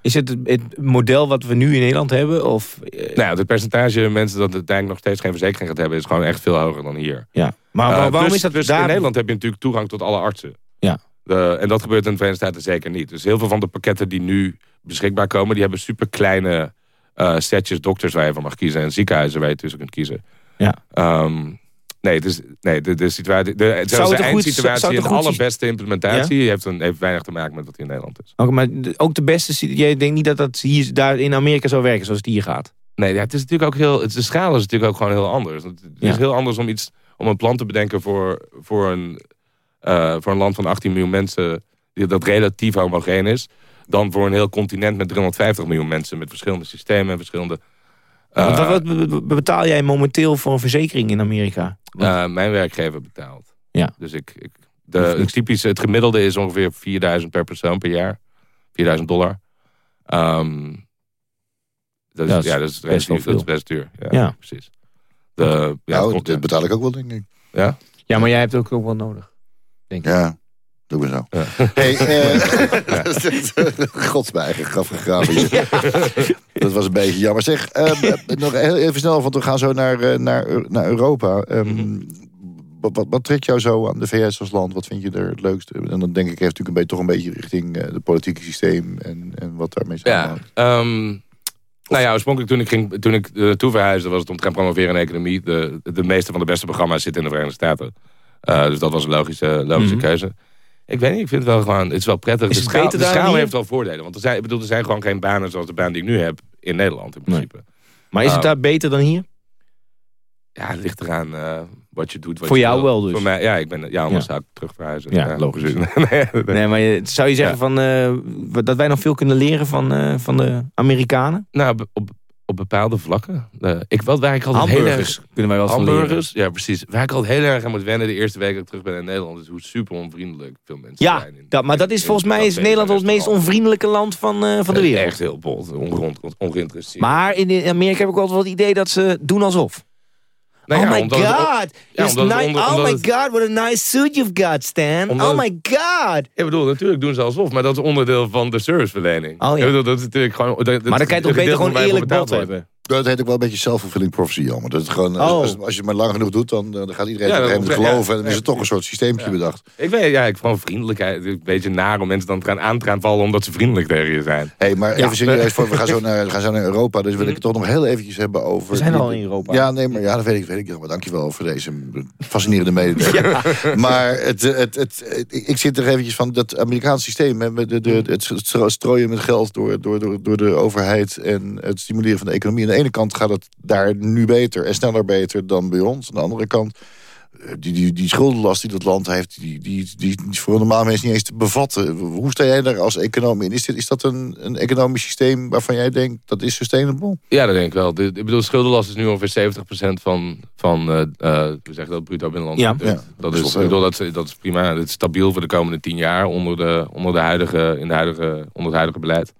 Is het het- model wat we nu in Nederland hebben? Of, eh, Nou, ja, het percentage mensen dat uiteindelijk nog steeds geen verzekering gaat hebben... is gewoon echt veel hoger dan hier. ja. Maar, maar waarom is dat plus daar? In Nederland heb je natuurlijk toegang tot alle artsen. Ja. De, en dat gebeurt in de Verenigde Staten zeker niet. Dus heel veel van de pakketten die nu beschikbaar komen... die hebben super kleine setjes dokters waar je van mag kiezen... en ziekenhuizen waar je tussen kunt kiezen. Ja. Ehm, nee, het is, nee, de, de situatie... De, een de goed- eindsituatie en een de allerbeste implementatie... Heeft, een, heeft weinig te maken met wat in Nederland is. Ook, maar de- ook de beste, jij denkt niet dat dat hier daar in Amerika zou werken zoals het hier gaat. Nee, ja, het is natuurlijk ook heel. Het, de schaal is natuurlijk ook gewoon heel anders. Het, Ja. is heel anders om iets om een plan te bedenken voor, voor, een, eh, voor een land van 18 miljoen mensen die- dat relatief homogeen is, dan voor een heel continent met 350 miljoen mensen met verschillende systemen en verschillende. Want eh, wat, wat be- be- betaal jij momenteel voor een verzekering in Amerika? eh, mijn werkgever betaalt. Ja. Dus ik, ik de, het typische, het gemiddelde is ongeveer 4000 per persoon per jaar, 4000 dollar. Ehm, dat is, Ja, dat is ja, dat is best relatief- dat is best duur. Ja, Ja. precies. De, ja, nou, dat betaal ik ook wel, denk ik. ja? Ja, maar jij hebt ook, ook wel nodig. Denk ik. Ja, doen we zo. Ja. Hey, eh Gods mijn eigen graf gegraven. hier. Dat was een beetje jammer. Zeg, eh, nog heel even snel, want we gaan zo naar, eh, naar, naar Europa. Ehm, Mhm. wat, wat, wat trekt jou zo aan de VS als land? Wat vind je er het leukste? En dan denk ik even natuurlijk een beetje, toch een beetje richting eh, het politieke systeem en, en wat daarmee Ja, samenhangt. ehm, nou ja, oorspronkelijk toen ik, ging, toen ik uh, toe verhuisde... was het om te gaan promoveren in economie. De, de meeste van de beste programma's zitten in de Verenigde Staten. Uh, dus dat was een logische, logische Mhm. keuze. Ik weet niet, ik vind het wel gewoon... Het is wel prettig. Is de schaal, beter de schaal heeft wel voordelen. Want er zijn, ik bedoel, er zijn gewoon geen banen zoals de baan die ik nu heb... in Nederland in principe. Maar is het Ah. daar beter dan hier? Ja, het ligt eraan eh, wat je doet. Wat Voor je jou wil. wel dus? Voor mij, ja, ik ben, ja anders Ja. zou ik terug verhuizen. Ja, logisch. precies. nee, nee. Maar je- zou je zeggen van, eh, dat wij nog veel kunnen leren van, eh, van de Amerikanen? Nou, op, op, bepaalde vlakken. Eh, ik wel waar ik altijd heel erg... kunnen wij wel. Hamburgers, ja precies. Waar ik altijd heel erg aan moet wennen de eerste week dat ik terug ben in Nederland... is hoe super onvriendelijk veel mensen Ja, zijn. dat, maar dat is volgens mij is Nederland ons meest onvriendelijke land van, eh, van de wereld. Echt heel bot, ongeïnteresseerd. Maar in in Amerika heb ik altijd wel het idee dat ze doen alsof. Nou ja, oh my omdat het- god! ja, omdat het oh my het- god, what a nice suit you've got, Stan. Oh my god! Ik bedoel, natuurlijk doen ze alsof, maar dat is onderdeel van de serviceverlening. Oh, ja. Ik bedoel, dat is natuurlijk gewoon... dat- Maar dan kan je toch beter gewoon eerlijk bot hebben. Dat heet ook wel een beetje self-fulfilling prophecy, jammer. Dat het gewoon, Oh. als, als je het maar lang genoeg doet, dan, dan gaat iedereen Ja, op een geloven. en dan is het toch een soort systeempje bedacht. Ik weet, ja, ik gewoon vriendelijkheid. Een beetje naar om mensen dan te gaan aan te gaan vallen omdat ze vriendelijk tegen je zijn. Hey, maar even serieus, voor, we gaan zo, naar, we gaan zo naar Europa. Dus wil ik het toch nog heel eventjes hebben over... We zijn al in Europa. Ja, nee, maar ja, dat weet ik. Weet ik maar dankjewel voor deze fascinerende mededeling. Maar het, het, het, het- ik zit er eventjes van dat Amerikaanse systeem. Hè, met de, de, het stro- strooien met geld door, door, door, door de overheid en het stimuleren van de economie. Aan de ene kant gaat het daar nu beter en sneller beter dan bij ons. Aan de andere kant, eh, die, die, die schuldenlast die dat land heeft, die, die, die, voor een normaal mens niet eens te bevatten. Hoe sta jij daar als econoom in? Is, dit, is dat een, een economisch systeem waarvan jij denkt dat is sustainable? Ja, dat denk ik wel. De, ik bedoel, schuldenlast is nu ongeveer 70% van, van eh, eh, we zeggen dat, bruto binnenlands Ja. dat, is wel ik bedoel, dat, dat is prima. Dat is stabiel voor de komende tien jaar onder, de, onder, de huidige, in de huidige, onder het huidige beleid.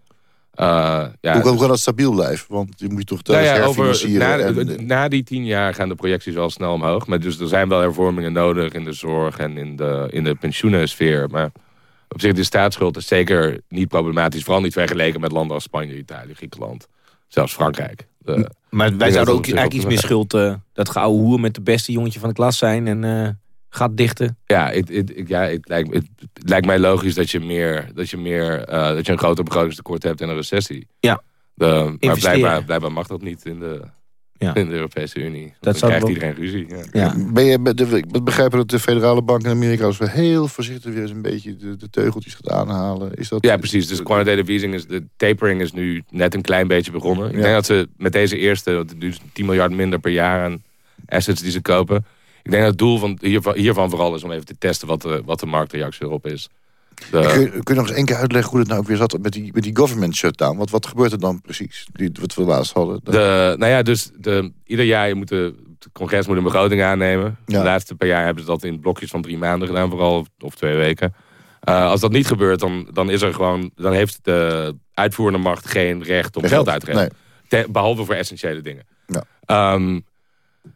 Eh, ja, hoe, kan- hoe dus- kan dat stabiel blijven? Want je moet toch Nou thuis ja, over, herfinancieren. na, en- na die tien jaar gaan de projecties wel snel omhoog. Maar dus er zijn wel hervormingen nodig in de zorg en in de, in de pensioenensfeer. Maar op zich, de staatsschuld is zeker niet problematisch. Vooral niet vergeleken met landen als Spanje, Italië, Griekenland. Zelfs Frankrijk. De- Maar wij zouden ook eigenlijk iets wel- meer schuld... eh, dat geouwe hoer met de beste jongetje van de klas zijn en eh, gaat dichten. Ja, het, ja het, lijkt, het, lijkt mij logisch dat je, meer, dat, je meer, eh, dat je een groter begrotingstekort hebt in een recessie. Ja. De, maar blijkbaar, blijkbaar mag dat niet in de, Ja. in de Europese Unie. Dat dan krijgt iedereen ruzie. Ja. Ja. Ben je, ik begrijp dat de federale bank in Amerika als we heel voorzichtig weer eens een beetje de, de teugeltjes gaat aanhalen. Is dat, Ja, precies. Dus quantitative easing is, de tapering is nu net een klein beetje begonnen. Ik Ja. denk dat ze met deze eerste, duurt 10 miljard minder per jaar aan assets die ze kopen. Ik denk dat het doel van, hiervan, hiervan vooral is om even te testen wat de, wat de marktreactie erop is. De- kun, je, kun je nog eens één keer uitleggen hoe het nou ook weer zat met die, met die government shutdown? Wat, wat gebeurt er dan precies? Die, wat we laatst hadden. De, nou ja, dus de, ieder jaar moet de, het congres moet een begroting aannemen. Ja. De laatste paar jaar hebben ze dat in blokjes van drie maanden gedaan, vooral of, twee weken. Eh, als dat niet gebeurt, dan, dan is er gewoon, dan heeft de uitvoerende macht geen recht om geld geld. uit te geven. Nee. Behalve voor essentiële dingen. Ja. Ehm,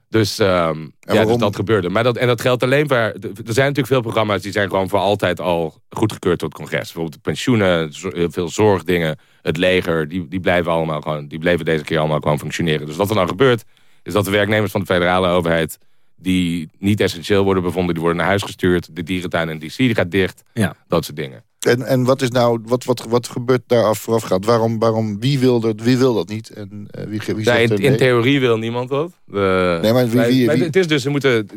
dus, ehm, ja, dus dat gebeurde. Maar dat, en dat geldt alleen voor... Er zijn natuurlijk veel programma's die zijn gewoon voor altijd al goedgekeurd door het congres. Bijvoorbeeld de pensioenen, veel zorgdingen, het leger. Die, die, blijven allemaal gewoon, die bleven deze keer allemaal gewoon functioneren. Dus wat er dan gebeurt, is dat de werknemers van de federale overheid... die niet essentieel worden bevonden, die worden naar huis gestuurd. De dierentuin in DC die gaat dicht. Ja. Dat soort dingen. En, en wat, is nou, wat, wat, wat gebeurt daar af voorafgaand? Waarom, waarom, wie, wil dat, wie wil dat niet? En uh, wie, wie nee, zegt in, in theorie wil niemand dat. De, Nee, maar wie- wie- Het is dus, ze moeten,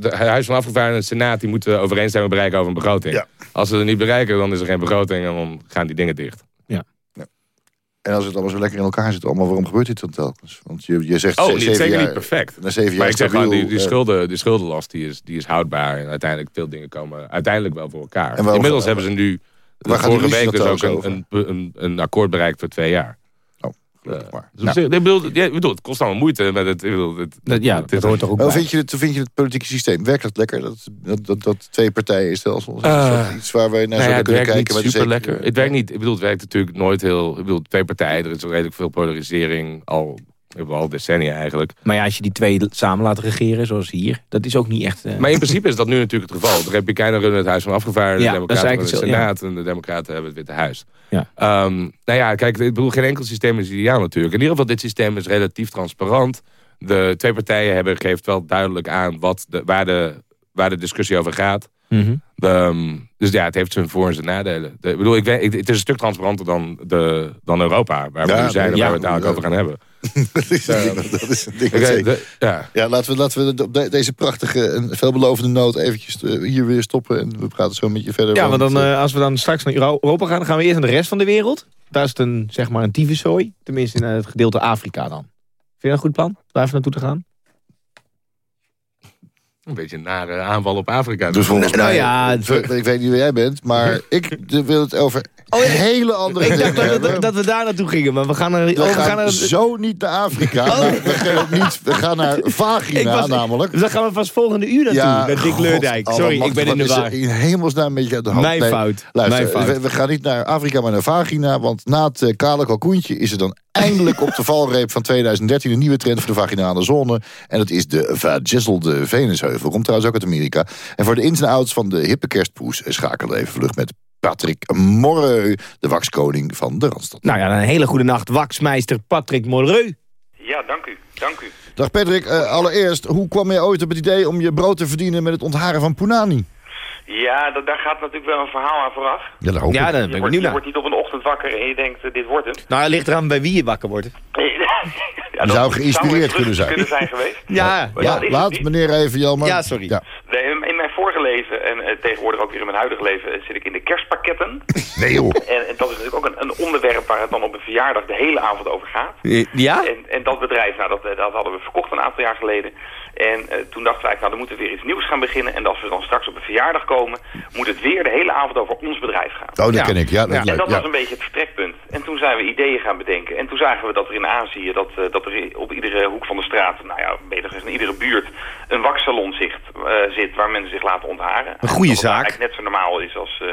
de Huis van Afgevaardigden en de Senaat... die moeten overeenstemming bereiken over een begroting. Ja. Als ze er niet bereiken, dan is er geen begroting... en dan gaan die dingen dicht. En als het allemaal zo lekker in elkaar zit, allemaal, waarom gebeurt dit dan telkens? Want je, je zegt Oh, niet, zeven zeker jaar, niet perfect. Na zeven jaar Maar ik zeg gewoon, die, die, eh, schulden, die schuldenlast die is, die is houdbaar. En uiteindelijk, veel dingen komen uiteindelijk wel voor elkaar. Inmiddels hebben ze nu, Waar vorige week dus ook een, een, een, een akkoord bereikt voor twee jaar. Gelukkig maar. Dus ik bedoel, ja, ik bedoel, het kost allemaal moeite. Met het, ik bedoel, het, Dat, ja, het hoort er ook Hoe bij. vind je, het, hoe vind je het politieke systeem? Werkt dat lekker? Dat, dat, dat, dat twee partijen stelsel? Is dat Eh, iets waar wij naar Nou zouden het kunnen werkt kijken? een super lekker. Het werkt niet. Ik bedoel, het werkt natuurlijk nooit heel. Ik bedoel, twee partijen. Er is redelijk veel polarisering. Al, al decennia eigenlijk. Maar ja, als je die twee samen laat regeren, zoals hier... dat is ook niet echt... eh, Maar in principe is dat nu natuurlijk het geval. De Republikeinen runnen het Huis van Afgevaardigden. Ja, de Democraten runnen de Senaat. En de Democraten hebben het Witte Huis. Ja. Ehm, nou ja, kijk, ik bedoel, geen enkel systeem is ideaal natuurlijk. In ieder geval, dit systeem is relatief transparant. De twee partijen hebben, geeft wel duidelijk aan wat de, waar, de, waar de discussie over gaat. mhm. Ehm, dus ja, het heeft zijn voor- en zijn nadelen. De, ik bedoel, ik weet, ik- het is een stuk transparanter dan, de, dan Europa, waar we Ja, nu zijn en ja, waar we het dadelijk ja. over gaan hebben. dat, is een ding, dat is een ding. Oké, zeker. de- ja. Ja, laten we, laten we de- op de- deze prachtige en veelbelovende noot eventjes eh, hier weer stoppen. En we praten zo met je verder. Ja, maar want, dan, eh, eh, als we dan straks naar Euro- Europa gaan... dan gaan we eerst naar de rest van de wereld. Daar is het een, zeg maar een tyfuszooi. Tenminste in het gedeelte Afrika dan. Vind je dat een goed plan? Daar even naartoe te gaan? Een beetje een nare aanval op Afrika. dus volgens nou mij, ja, ik weet- ik weet niet wie jij bent, maar ik wil het over hele andere Oh, Ik dacht dat, dat we daar naartoe gingen, maar we gaan naar... We oh, we gaan, gaan naar zo niet naar Afrika. maar we, gaan niet, we gaan naar vagina was- namelijk. Dus dan gaan we vast volgende uur naartoe, met Dick God, Leurdijk. Sorry, ik ben in de war. In hemelsnaam met je aan de hand. Mijn fout. Luister, Mijn fout. We, we gaan niet naar Afrika, maar naar vagina. Want na het eh, kale kalkoentje is er dan eindelijk op de valreep van 2013... een nieuwe trend voor de vaginale zone. En dat is de vagizzelde venusheuvel. Komt trouwens ook uit Amerika. En voor de ins en outs van de hippe kerstpoes... schakelen we even vlug met Patrick Morreu... de wakskoning van de Randstad. Nou ja, een hele goede nacht, waxmeister Patrick Morreu. Ja, dank u. Dank u. Dag Patrick, eh, allereerst, hoe kwam je ooit op het idee... om je brood te verdienen met het ontharen van Punani? Ja, dat, daar gaat natuurlijk wel een verhaal aan vooraf. Ja, daar hoop Ja, ik. daar ben Je ik wordt, je wordt niet op een ochtend wakker en je denkt, eh, dit wordt hem. Nou, het ligt eraan bij wie je wakker wordt. ja, Je zou geïnspireerd zou kunnen zijn. kunnen zijn geweest. Ja, Maar Ja, laat meneer even, Jelmer. Ja, sorry. Ja. Nee, in in mijn vorige leven en eh, tegenwoordig ook weer in mijn huidige leven eh, zit ik in de kerstpakketten. Nee joh. En, en dat is natuurlijk ook een, een onderwerp waar het dan op een verjaardag de hele avond over gaat. Ja? En, en dat bedrijf, nou, dat, eh, dat hadden we verkocht een aantal jaar geleden. En eh, toen dachten wij, nou, dan moeten we weer iets nieuws gaan beginnen. En als we dan straks op een verjaardag komen, moet het weer de hele avond over ons bedrijf gaan. Oh, dat Ja. ken ik. Ja, dat is En dat Ja. was een beetje het vertrekpunt. En toen zijn we ideeën gaan bedenken. En toen zagen we dat er in Azië, dat, eh, dat er op iedere hoek van de straat, nou ja, beter gezegd in iedere buurt, een waksalon zicht, eh, zit waar mensen zich laten ontharen. Een goede Dat het zaak. eigenlijk net zo normaal is als, eh,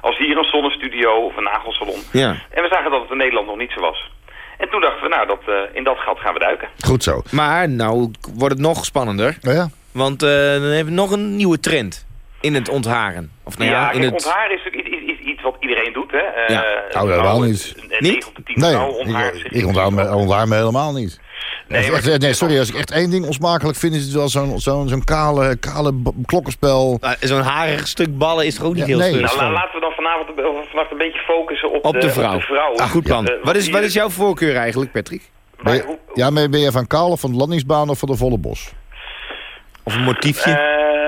als hier een zonnestudio of een nagelsalon. Ja. En we zagen dat het in Nederland nog niet zo was. En toen dachten we, nou, dat, eh, in dat gat gaan we duiken. Goed zo. Maar nou wordt het nog spannender. Ja. Want eh, dan hebben we nog een nieuwe trend in het ontharen. Of nou ja, ja, in kijk, het... ontharen is natuurlijk iets, iets, iets wat iedereen doet, hè. Eh, Ja. Nou, helemaal niet. Een Niet? 9 op de 10 Nee, ik, ik onthoud me helemaal niet. Nee, Echt- maar- echt- nee, sorry, als ik echt één ding onsmakelijk vind... is het wel zo'n zo'n zo'n kale, kale klokkenspel. Nou, Zo'n harig stuk ballen is toch ook niet Ja, heel nee. Nou, la- laten we dan vanavond of vannacht een beetje focussen op, Op de vrouw. vrouw. Ah, goed plan. Eh, Wat is, wat is jouw voorkeur eigenlijk, Patrick? Ben je- ja, maar ben je van kaal of van de landingsbaan of van de volle bos? Of een motiefje? Eh,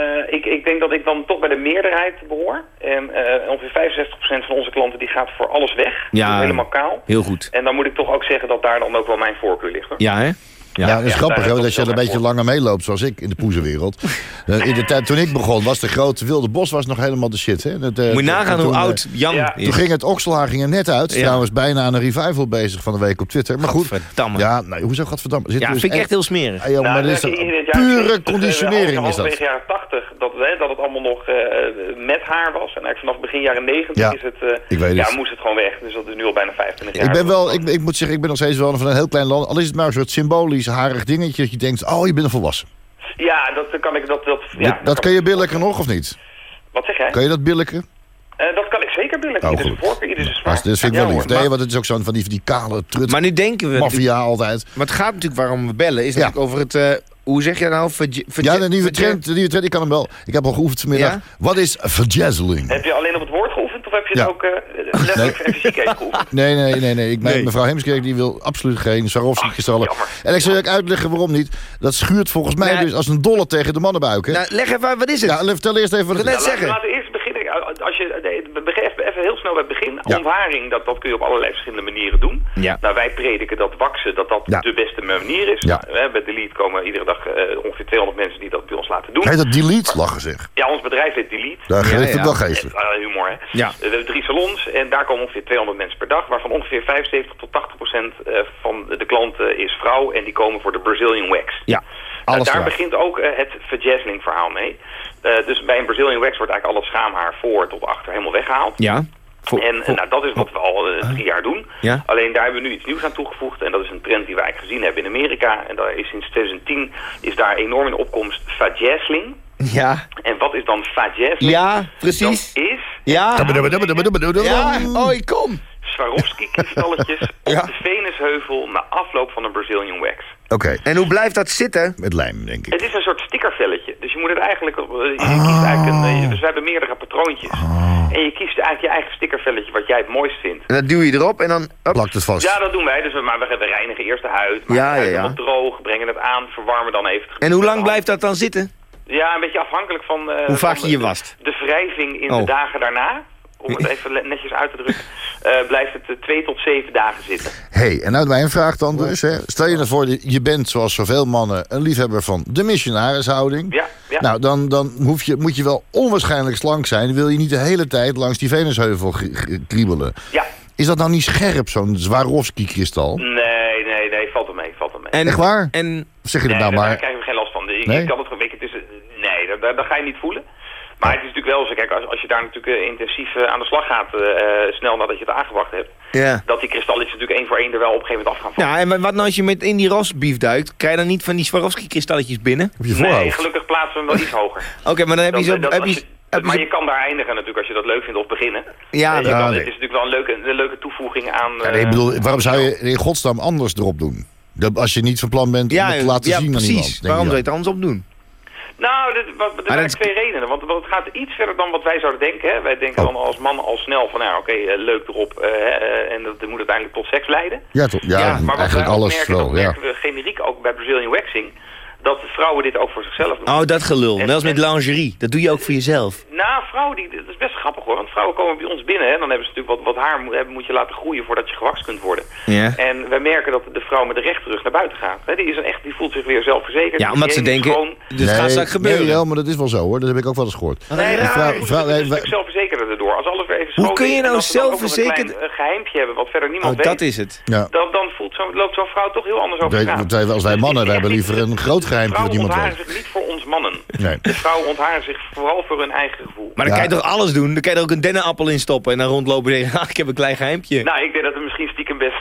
denk dat ik dan toch bij de meerderheid behoor. En eh, ongeveer 65% van onze klanten die gaat voor alles weg. Ja. Helemaal kaal. Heel goed. En dan moet ik toch ook zeggen dat daar dan ook wel mijn voorkeur ligt. Hoor. Ja, hè? Ja, dat is ja, grappig, hè, heb dat je wel een beetje voor. langer meeloopt, zoals ik, in de poezenwereld. Eh, in de tijd toen ik begon, was de grote wilde bos was nog helemaal de shit. Hè? Dat, eh, Moet je nagaan toen, hoe eh, oud Jan ja. is. Toen ging het Okselaar ging er net uit. Ja. Trouwens, bijna aan een revival bezig van de week op Twitter. Maar goed, Godverdamme. ja, nou, hoezo Gadverdamme? Zit Ja, dus vind ik echt heel smerig. Ja, joh, maar Nou, dit is in- in pure 70, conditionering eh, is dat. halverwege jaren 80, dat, hè, dat het allemaal nog eh, met haar was. En eigenlijk vanaf begin jaren 90 Ja, is het, eh, ik weet ja, het. moest het gewoon weg. Dus dat is nu al bijna 25 jaar. Ik ben Dat- wel, ik, ik moet zeggen, ik ben nog steeds wel van een heel klein land. Al is het maar een soort symbolisch harig dingetje. Dat je denkt, oh, je bent een volwassen. Ja, dat kan ik... Dat, dat, ja, dat, dat kan je billijken nog, of niet? Wat zeg jij? Kan je dat billijken? Eh, dat kan ik zeker billen. Oh, Ieder zijn goed. voorkeur, ieder zijn Dat vind ik Ja, wel lief. Nee, Maar- want het is ook zo'n van die, van die kale trut. Maar nu denken we... Maffia altijd. Maar het gaat natuurlijk waarom we bellen. Is natuurlijk over het... eh, hoe zeg je nou? Ja, de nieuwe trend, de nieuwe trend, ik kan hem wel. Ik heb al geoefend vanmiddag. Ja? Wat is verjazzeling? Heb je alleen op het woord heb je het Ja. ook eh letterlijk fysiek even? Nee, nee, nee. nee. Ik, Nee. Mevrouw Heemskerk die wil absoluut geen Swarovski-kristallen. Ach, jammer. En ik zal je ook uitleggen waarom niet. Dat schuurt volgens mij Nee. dus als een dolle tegen de mannenbuik. Hè? Nou, leg even uit, wat is het? ja, vertel eerst even wat het net is. Nou, laten, zeggen. laten we eerst beginnen. Als je, nee, we beginnen even, heel snel bij het begin. Ja. Ontharing, dat, dat kun je op allerlei verschillende manieren doen. Ja. Nou, wij prediken dat waksen, dat dat Ja. de beste manier is. Ja. Nou, hè, bij Delete komen iedere dag eh, ongeveer 200 mensen die dat bij ons laten doen. Heet dat delete? Lachen zeg. Ja, ons bedrijf heet Delete. Daar Ja, geeft het wel. Eh, humor, hè? Ja. Eh, We hebben drie salons en daar komen ongeveer 200 mensen per dag... waarvan ongeveer 75 tot 80 procent eh, van de klanten is vrouw... en die komen voor de Brazilian Wax. Ja, Nou, daar begint ook het vajazzling verhaal mee. Eh, dus bij een Brazilian Wax wordt eigenlijk al het schaamhaar voor tot achter helemaal weggehaald. Ja. Voor- En nou, dat is wat we al eh, drie jaar doen. Ja. Alleen daar hebben we nu iets nieuws aan toegevoegd. En dat is een trend die wij eigenlijk gezien hebben in Amerika. En daar is sinds 2010 is daar enorm in opkomst vajazzling. Ja. En wat is dan vajazzling? Ja, precies. Dat is Ja. Ja. Oi, kom. Swarovski-kristalletjes Ja. op de Venusheuvel na afloop van een Brazilian Wax. Oké, En hoe blijft dat zitten? met lijm denk ik. Het is een soort stickervelletje. Dus je moet het eigenlijk... op- eh, Je Ah. kiest eigenlijk een, eh, dus we hebben meerdere patroontjes. En je kiest eigenlijk je eigen stickervelletje wat jij het mooist vindt. En dat duw je erop en dan... Plakt het vast. Ja, dat doen wij. Dus we, maar we reinigen eerst de huid. Maken Ja, ja, ja. droog. Brengen het aan. Verwarmen dan even. het En hoe lang blijft dat dan zitten? Ja, een beetje afhankelijk van... eh, Hoe vaak van je je de- wast? De wrijving in Oh. de dagen daarna. Om het even netjes uit te drukken. eh, blijft het eh, twee tot zeven dagen zitten. hey, en nou mijn vraag dan dus. Hè. Stel je ervoor, je bent zoals zoveel mannen een liefhebber van de missionarishouding. Ja, ja. Nou, dan, dan hoef je, moet je wel onwaarschijnlijk slank zijn. Wil je niet de hele tijd langs die Venusheuvel kriebelen. Ja. Is dat nou niet scherp, zo'n Swarovski-kristal? Nee, nee, nee. Valt er mee. Valt er mee. En, Echt waar? En, Of zeg je dat nou daar maar? krijgen we geen last van. Je, Nee? je kan het je, het is, eh, nee, daar, daar, daar ga je niet voelen. Maar het is natuurlijk wel zo, kijk, als, als je daar natuurlijk eh, intensief eh, aan de slag gaat, eh, snel nadat je het aangebracht hebt, ja. dat die kristalletjes natuurlijk één voor één er wel op een gegeven moment af gaan vallen. Ja, en wat nou als je met in die rosbief duikt? Krijg je dan niet van die Swarovski-kristalletjes binnen? Op je nee, gelukkig plaatsen we hem wel iets hoger. Oké, maar dan heb je zo... dat heb je, je- heb je maar je kan daar eindigen natuurlijk als je dat leuk vindt of beginnen. Ja, Eh, dat- nee. Het is natuurlijk wel een leuke, een leuke toevoeging aan... Ja, nee, ik bedoel, waarom zou je in godsnaam anders erop doen? Dat, als je niet van plan bent om ja, het te laten ja, zien precies. aan iemand. Waarom zou je het anders op doen? Nou, dit, wat, er zijn dat twee redenen. Want, want het gaat iets verder dan wat wij zouden denken. Hè. Wij denken Oh. dan als man al snel van, nou oké, eh, leuk erop. eh, eh, en dat moet uiteindelijk tot seks leiden. Ja, toch? Ja, Ja, Maar wat eigenlijk alles merken, wel. dat Ja. merken we generiek ook bij Brazilian Waxing. Dat de vrouwen dit ook voor zichzelf doen. Oh, dat gelul. En- Net als met lingerie. Dat doe je ook voor jezelf. Nou, vrouwen, die, dat is best grappig hoor. Want vrouwen komen bij ons binnen. Hè, dan hebben ze natuurlijk wat, wat haar moet, hebben, moet je laten groeien voordat je gewakst kunt worden. Ja. En wij merken dat de vrouw met de rechterrug naar buiten gaat. Hè, die, is een echt, die voelt zich weer zelfverzekerd. Ja, omdat ze denken, Gewoon, dus het gaat straks gebeuren. Nee, wel, maar dat is wel zo hoor. Dat heb ik ook wel eens gehoord. Nee, raar. nou, Vrouw- vrouw- een stuk wij- zelfverzekerder erdoor. Als alles weer even Hoe kun je nou we zelfverzekerd- een klein, eh, geheimtje hebben wat verder niemand Oh, weet. dat is het. Ja. Dan, dan voelt zo, loopt zo'n vrouw toch heel anders over wij- als wij Dus mannen, wij hebben liever een groot wat Vrouwen niemand ontharen weet. zich niet voor ons mannen. Nee. De vrouwen ontharen zich vooral voor hun eigen gevoel. Maar dan Ja. kan je toch alles doen? Dan kan je er ook een dennenappel in stoppen en dan rondlopen en zeggen, ah, ik heb een klein geheimpje. Nou, ik denk dat er misschien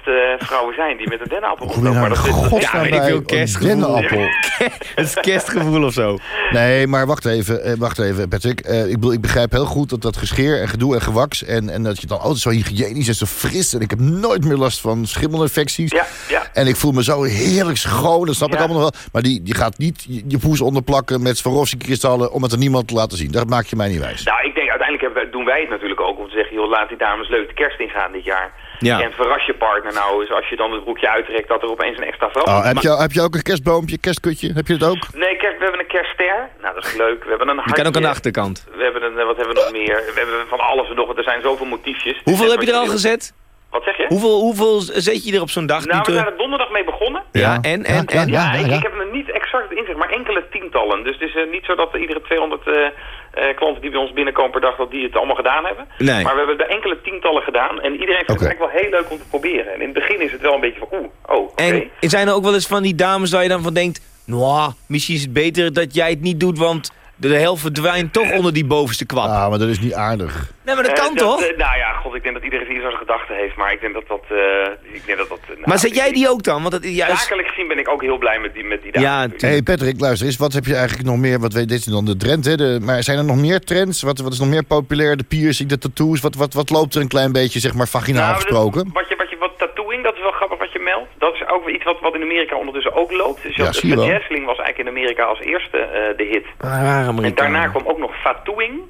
eh, vrouwen zijn die met een dennenappel Hoe nou Maar dat is- Ja, weet ik veel, kerstgevoel. dennenappel? Het is kerstgevoel of zo. Nee, maar wacht even, eh, wacht even, Patrick. Eh, ik, bedoel, ik begrijp heel goed dat dat gescheer en gedoe en gewaks... en, en dat je dan altijd zo hygiënisch en zo fris... en ik heb nooit meer last van schimmelinfecties. Ja, ja. En ik voel me zo heerlijk schoon, dat snap ik allemaal nog wel. Maar die, je gaat niet je, je poes onderplakken met Swarovski-kristallen... om het aan niemand te laten zien. Dat maak je mij niet wijs. Nou, ik denk uiteindelijk hebben, doen wij het natuurlijk ook om te zeggen... joh, laat die dames leuk de kerst ingaan dit jaar. Ja. En verras je partner nou eens als je dan het broekje uittrekt... dat er opeens een extra vrouw Oh, heb, je, heb je ook een kerstboompje, kerstkutje? Heb je dat ook? Nee, kijk, we hebben een kerstster. Nou, dat is leuk. We hebben een Je hartje. kan ook aan de achterkant. We hebben een, eh, wat hebben we nog meer? We hebben van alles en nog. Er zijn zoveel motiefjes. Hoeveel heb je er al gezet? Wat zeg je? Hoeveel, hoeveel zet je er op zo'n dag? Nou, we zijn er donderdag mee begonnen. Ja, en, en, Ja, en? ja. ik, ik heb er niet maar enkele tientallen. Dus het is eh, niet zo dat iedere 200 eh, eh, klanten die bij ons binnenkomen per dag, dat die het allemaal gedaan hebben. Nee. Maar we hebben er enkele tientallen gedaan. En iedereen vindt het eigenlijk wel heel leuk om te proberen. En in het begin is het wel een beetje van, oeh, oh, oké. En zijn er ook wel eens van die dames waar je dan van denkt... Nou, misschien is het beter dat jij het niet doet, want de helft verdwijnt toch onder die bovenste kwap. Ah, maar dat is niet aardig. Nee, maar dat Eh, kan toch? eh, nou ja, god, ik denk dat iedereen hier zijn gedachten heeft. Maar ik denk dat dat... eh, ik denk dat dat nou, Maar zet jij ik- die ook dan? Want dat is juist... Zakelijk gezien ben ik ook heel blij met die, met die dames. Ja, hey Patrick, luister eens. Wat heb je eigenlijk nog meer? Wat weet dit is dan de trend, hè? De, maar zijn er nog meer trends? Wat, wat is nog meer populair? De piercing, de tattoos? Wat, wat, wat loopt er een klein beetje, zeg maar, vaginaal Nou, gesproken? Wat, je, wat, je, wat tattooing, dat is wel grappig wat je meldt. Dat is ook iets wat, wat in Amerika ondertussen ook loopt. Dus Ja, dat- zie je was eigenlijk in Amerika als eerste eh, de hit. Rare En daarna kwam ook nog fatooing.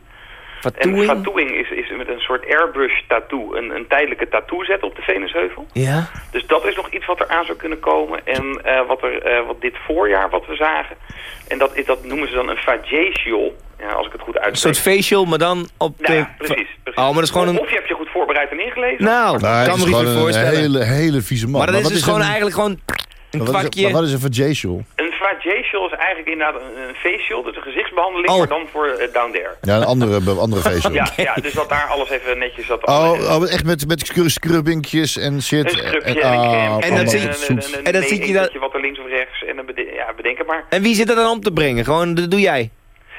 Tattooing? En tattooing is, is met een soort airbrush tattoo, een, een tijdelijke tattoo zetten op de Venusheuvel. Ja. Dus dat is nog iets wat er aan zou kunnen komen. En eh, wat, er, eh, wat dit voorjaar wat we zagen, en dat, is, dat noemen ze dan een facial, ja, als ik het goed Een uitspreek. soort facial, maar dan op Nou de... ja, precies, precies. Oh, maar dat is gewoon een... Of je hebt je goed voorbereid en ingelezen. Nou, Nee, kan me gewoon meer een voorstellen. hele, hele vieze man. Maar dat is dus gewoon een- eigenlijk gewoon een maar wat is- kwakje... maar Wat is een facial? Een facial is eigenlijk inderdaad een, een facial, dus een gezichtsbehandeling, Oh. maar dan voor eh, down there. Ja, een andere, andere facial. Ja, ja, dus dat daar alles even netjes zat. Oh, oh, echt met, met scrub- scrubbingjes en shit. Een scrubje En- en, ah. En dat een, En dat zie je dat- wat er links of rechts en bede- ja, bedenk het maar. En wie zit er dan om te brengen? Gewoon, dat doe jij?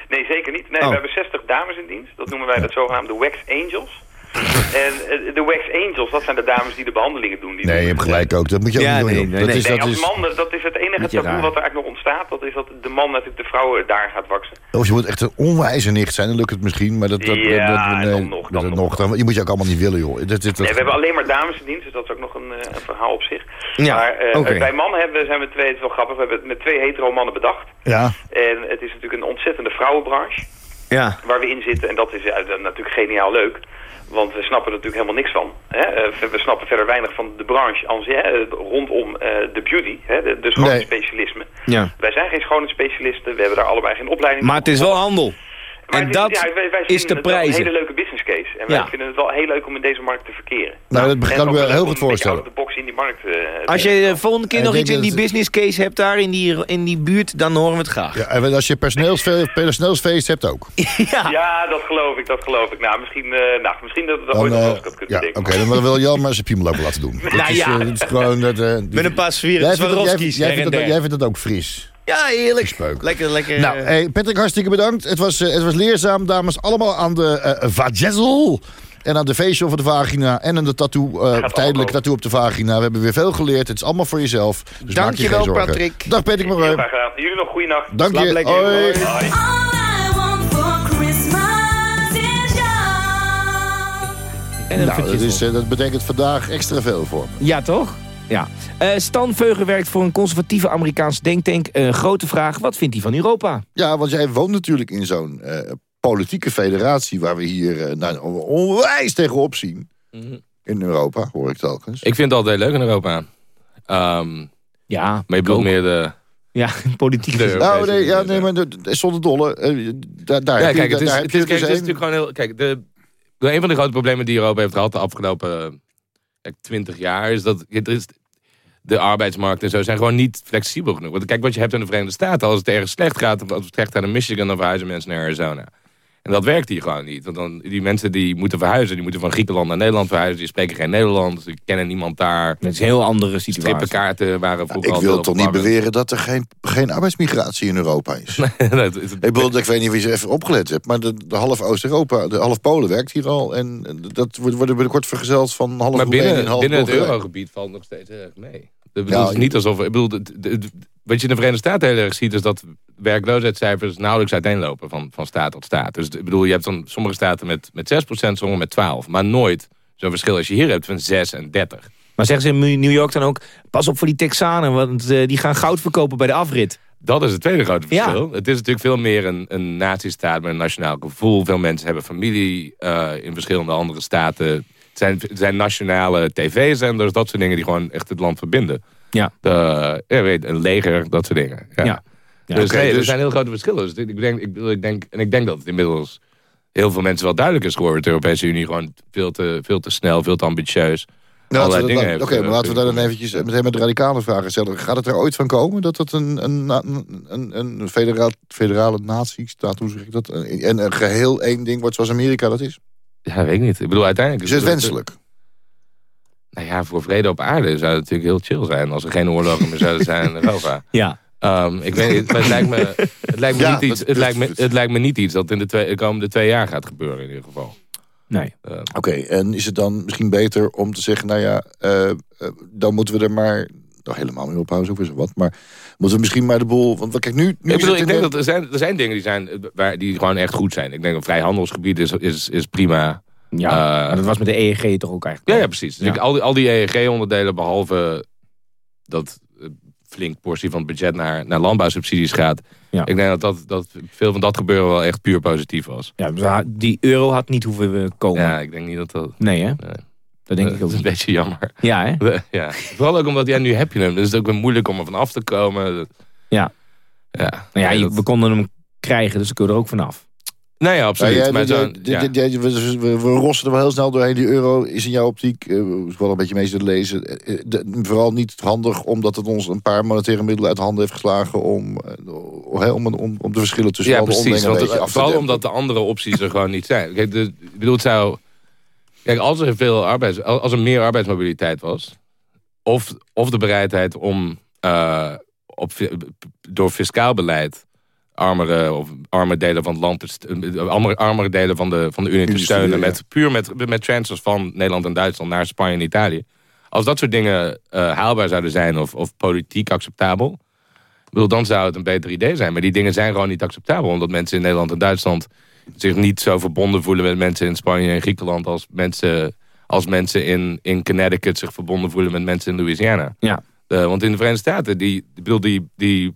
Nee, zeker niet. Nee, Oh. we hebben 60 dames in dienst. Dat noemen wij dat zogenaamde Wax Angels. en eh, de Wax Angels, dat zijn de dames die de behandelingen doen. Die Nee, je hebt gelijk ook. Dat moet je ook Ja, niet doen. nee, dat nee. is, Nee, dat als is, man, dat is het enige taboe raar. wat er eigenlijk nog ontstaat. Dat is dat de man natuurlijk de vrouw daar gaat waksen. of je moet echt een onwijze nicht zijn, dan lukt het misschien. Maar dat, dat, Ja, dat, dat- nee, dan nog, dan dat nog. Dan, je moet je ook allemaal niet willen, joh. Dat, dat, dat, Nee, we hebben alleen maar dames in dienst, dus dat is ook nog een, eh, een verhaal op zich. Ja, maar eh, oké. bij mannen hebben, zijn we twee, het is wel grappig, we hebben het met twee hetero mannen bedacht. ja. En het is natuurlijk een ontzettende vrouwenbranche Ja. waar we in zitten. En dat is natuurlijk geniaal leuk. Want we snappen er natuurlijk helemaal niks van. Hè? Eh, we- snappen verder weinig van de branche als, hè, eh, rondom eh, de beauty, hè, de, de schoonheidsspecialisme. ja. Wij zijn geen schoonheidsspecialisten, we hebben daar allebei geen opleiding Maar het is wel handel. Maar En het is- dat ja, wij, wij is de het prijzen. een hele leuke business case. En Ja. wij vinden het wel heel leuk om in deze markt te verkeren. Nou, dat En kan ik me heel goed voorstellen. out of the box in die markt eh, Als je de volgende keer nog iets in die business case hebt daar in die, in die buurt, dan horen we het graag. Ja, en als je personeelsfeest, personeelsfeest hebt ook. Ja. Ja, dat geloof ik, dat geloof ik. Nou, misschien, eh, nou, misschien dat we dat Dan, ooit nog eh, dat kunnen ja, oké, bedenken. dan wil Jan maar zijn piemel ook laten doen. Dat Nou is, ja. eh, dat is gewoon dat, eh, Met een paar sferen, jij, vindt dat ook fris. Ja, heerlijk. Lekker, lekker. Nou, eh, hey, Patrick, hartstikke bedankt. Het was, eh, het was leerzaam, dames. Allemaal aan de eh vajezel. En aan de facial van de vagina. En aan de tattoo, eh, allemaal tijdelijke tattoo op de vagina. We hebben weer veel geleerd. Het is allemaal voor jezelf. Dus je Dankjewel, zorgen. Patrick. Dag Patrick Heel Moreau. graag gedaan. Jullie nog goede nacht. Dank Slaap je. lekker. Hoi. Hoi. Bye. All I want for Christmas is love. en een Nou, dat, is, dat betekent vandaag extra veel voor me. Ja, toch? Ja. Eh, Stan Veugen werkt voor een conservatieve Amerikaanse denktank. Een grote vraag, wat vindt hij van Europa? Ja, want jij woont natuurlijk in zo'n eh, politieke federatie... waar we hier nou, onwijs tegenop zien. In Europa, hoor ik telkens. Ik vind het altijd leuk in Europa. Ehm, Ja, maar je bedoelt meer de... Ja, politiek. de Nou, nee, ja, nee, maar de- de- zonder dolle. daar, daar Ja, je- kijk, het is, daar het heb je is, kijk, dus het is één. natuurlijk gewoon heel... Kijk, de, de- een van de grote problemen die Europa heeft gehad de afgelopen 20 jaar... is dat de arbeidsmarkt en zo zijn gewoon niet flexibel genoeg. Want kijk wat je hebt in de Verenigde Staten. Als het ergens slecht gaat, als het slecht gaat in Michigan... dan verhuizen mensen naar Arizona. En dat werkt hier gewoon niet. Want dan, die mensen die moeten verhuizen... die moeten van Griekenland naar Nederland verhuizen. Die spreken geen Nederlands, die kennen niemand daar. Dat is een heel andere situatie. Strippenkaarten waren vroeger Ik wil toch niet beweren dat er geen, geen arbeidsmigratie in Europa is. Dat is- Ik bedoel, ik weet niet of je ze even opgelet hebt, maar de, de half Oost-Europa, de half Polen werkt hier al. En dat wordt worden binnenkort vergezeld van half maar Roemenië en binnen, half binnen het eurogebied valt nog steeds erg mee. Ik bedoel, Ja, het is niet alsof... Ik bedoel, het- het- het- wat je in de Verenigde Staten heel erg ziet... is dat werkloosheidscijfers nauwelijks uiteenlopen van, van staat tot staat. Dus ik bedoel, je hebt dan sommige staten met, met 6%, sommige met 12%. Maar nooit zo'n verschil als je hier hebt van 6 en 30. Maar zeggen ze in New York dan ook... pas op voor die Texanen, want eh, die gaan goud verkopen bij de afrit. Dat is het tweede grote Ja. verschil. Het is natuurlijk veel meer een, een nazistaat met een nationaal gevoel. Veel mensen hebben familie eh, in verschillende andere staten. Het zijn, het zijn nationale tv-zenders, dat soort dingen die gewoon echt het land verbinden. Ja. De, ja, weet, een leger, dat soort dingen. Ja. Ja. Ja, dus, nee, er dus- zijn heel grote verschillen. Dus ik denk, ik, denk, en ik denk dat het inmiddels heel veel mensen wel duidelijk is geworden. Dat de Europese Unie gewoon veel te, veel te snel, veel te ambitieus. Nou, Oké, heeft, maar laten we daar dan eventjes meteen met de radicale vragen stellen. Gaat het er ooit van komen dat het een, een, een, een, een federaal, federale natie staat, hoe zeg ik dat? En een geheel één ding wordt zoals Amerika dat is? Ja, weet ik niet. Ik bedoel, uiteindelijk Is het wenselijk? Nou ja, voor vrede op aarde zou het natuurlijk heel chill zijn... als er geen oorlogen meer zouden zijn in Europa. Ja. Ehm, ik weet niet, maar het lijkt me, het lijkt me, Ja, niet, iets, dat- het, lijkt me, dat- het lijkt me niet iets dat in de, twee, de komende twee jaar gaat gebeuren in ieder geval. Nee. Ehm, Oké, en is het dan misschien beter om te zeggen, nou ja, eh, eh, dan moeten we er maar, nou helemaal mee ophouden, zo is wat, maar moeten we misschien maar de boel, want kijk nu... nu ik bedoel, ik denk de- dat er zijn, er zijn dingen die, zijn, eh, waar, die gewoon echt goed zijn. Ik denk een vrijhandelsgebied is, is, is prima. Ja, maar dat was met de EEG toch ook eigenlijk. Ja, ja precies. Dus Ja. ik- al die, al die EEG-onderdelen, behalve dat eh, flink portie van het budget naar, naar landbouwsubsidies gaat. Ja. Ik denk dat, dat, dat veel van dat gebeuren wel echt puur positief was. Ja, dus die euro had niet hoeven eh, komen. Ja, ik denk niet dat dat... Nee, hè? Dat denk ik ook Dat is een beetje jammer. Ja, hè? Ja. Vooral ook omdat, ja, nu heb je hem. Dus het is ook weer moeilijk om er vanaf te komen. Ja. Ja. Nou ja, Nee, je- we konden hem krijgen, dus dan kun je er ook vanaf. Nee, ja, absoluut. Ja, jij- maar we, we, we rossen er wel heel snel doorheen. Die euro is in jouw optiek, eh, ik wel een beetje mee zitten lezen... eh, eh, de- vooral niet handig omdat het ons een paar monetaire middelen uit de handen heeft geslagen... om, om, om, de verschillen tussen ja, precies. Want, het- af te vooral omdat de andere opties er gewoon niet zijn. Kijk, de, ik bedoel, het zou... Kijk, als er, veel arbeids, als er meer arbeidsmobiliteit was... of, of de bereidheid om op, door fiscaal beleid... armere, of arme delen van het land... te st- eh, armere, armere delen van de, van de Unie te steunen... Met, puur met, met transfers van Nederland en Duitsland naar Spanje en Italië. Als dat soort dingen eh, haalbaar zouden zijn... of, of politiek acceptabel... Bedoel, dan zou het een beter idee zijn. Maar die dingen zijn gewoon niet acceptabel. Omdat mensen in Nederland en Duitsland zich niet zo verbonden voelen met mensen in Spanje en Griekenland als mensen, als mensen in, in Connecticut zich verbonden voelen met mensen in Louisiana. Ja. Eh, want in de Verenigde Staten, die, bedoel, die, die,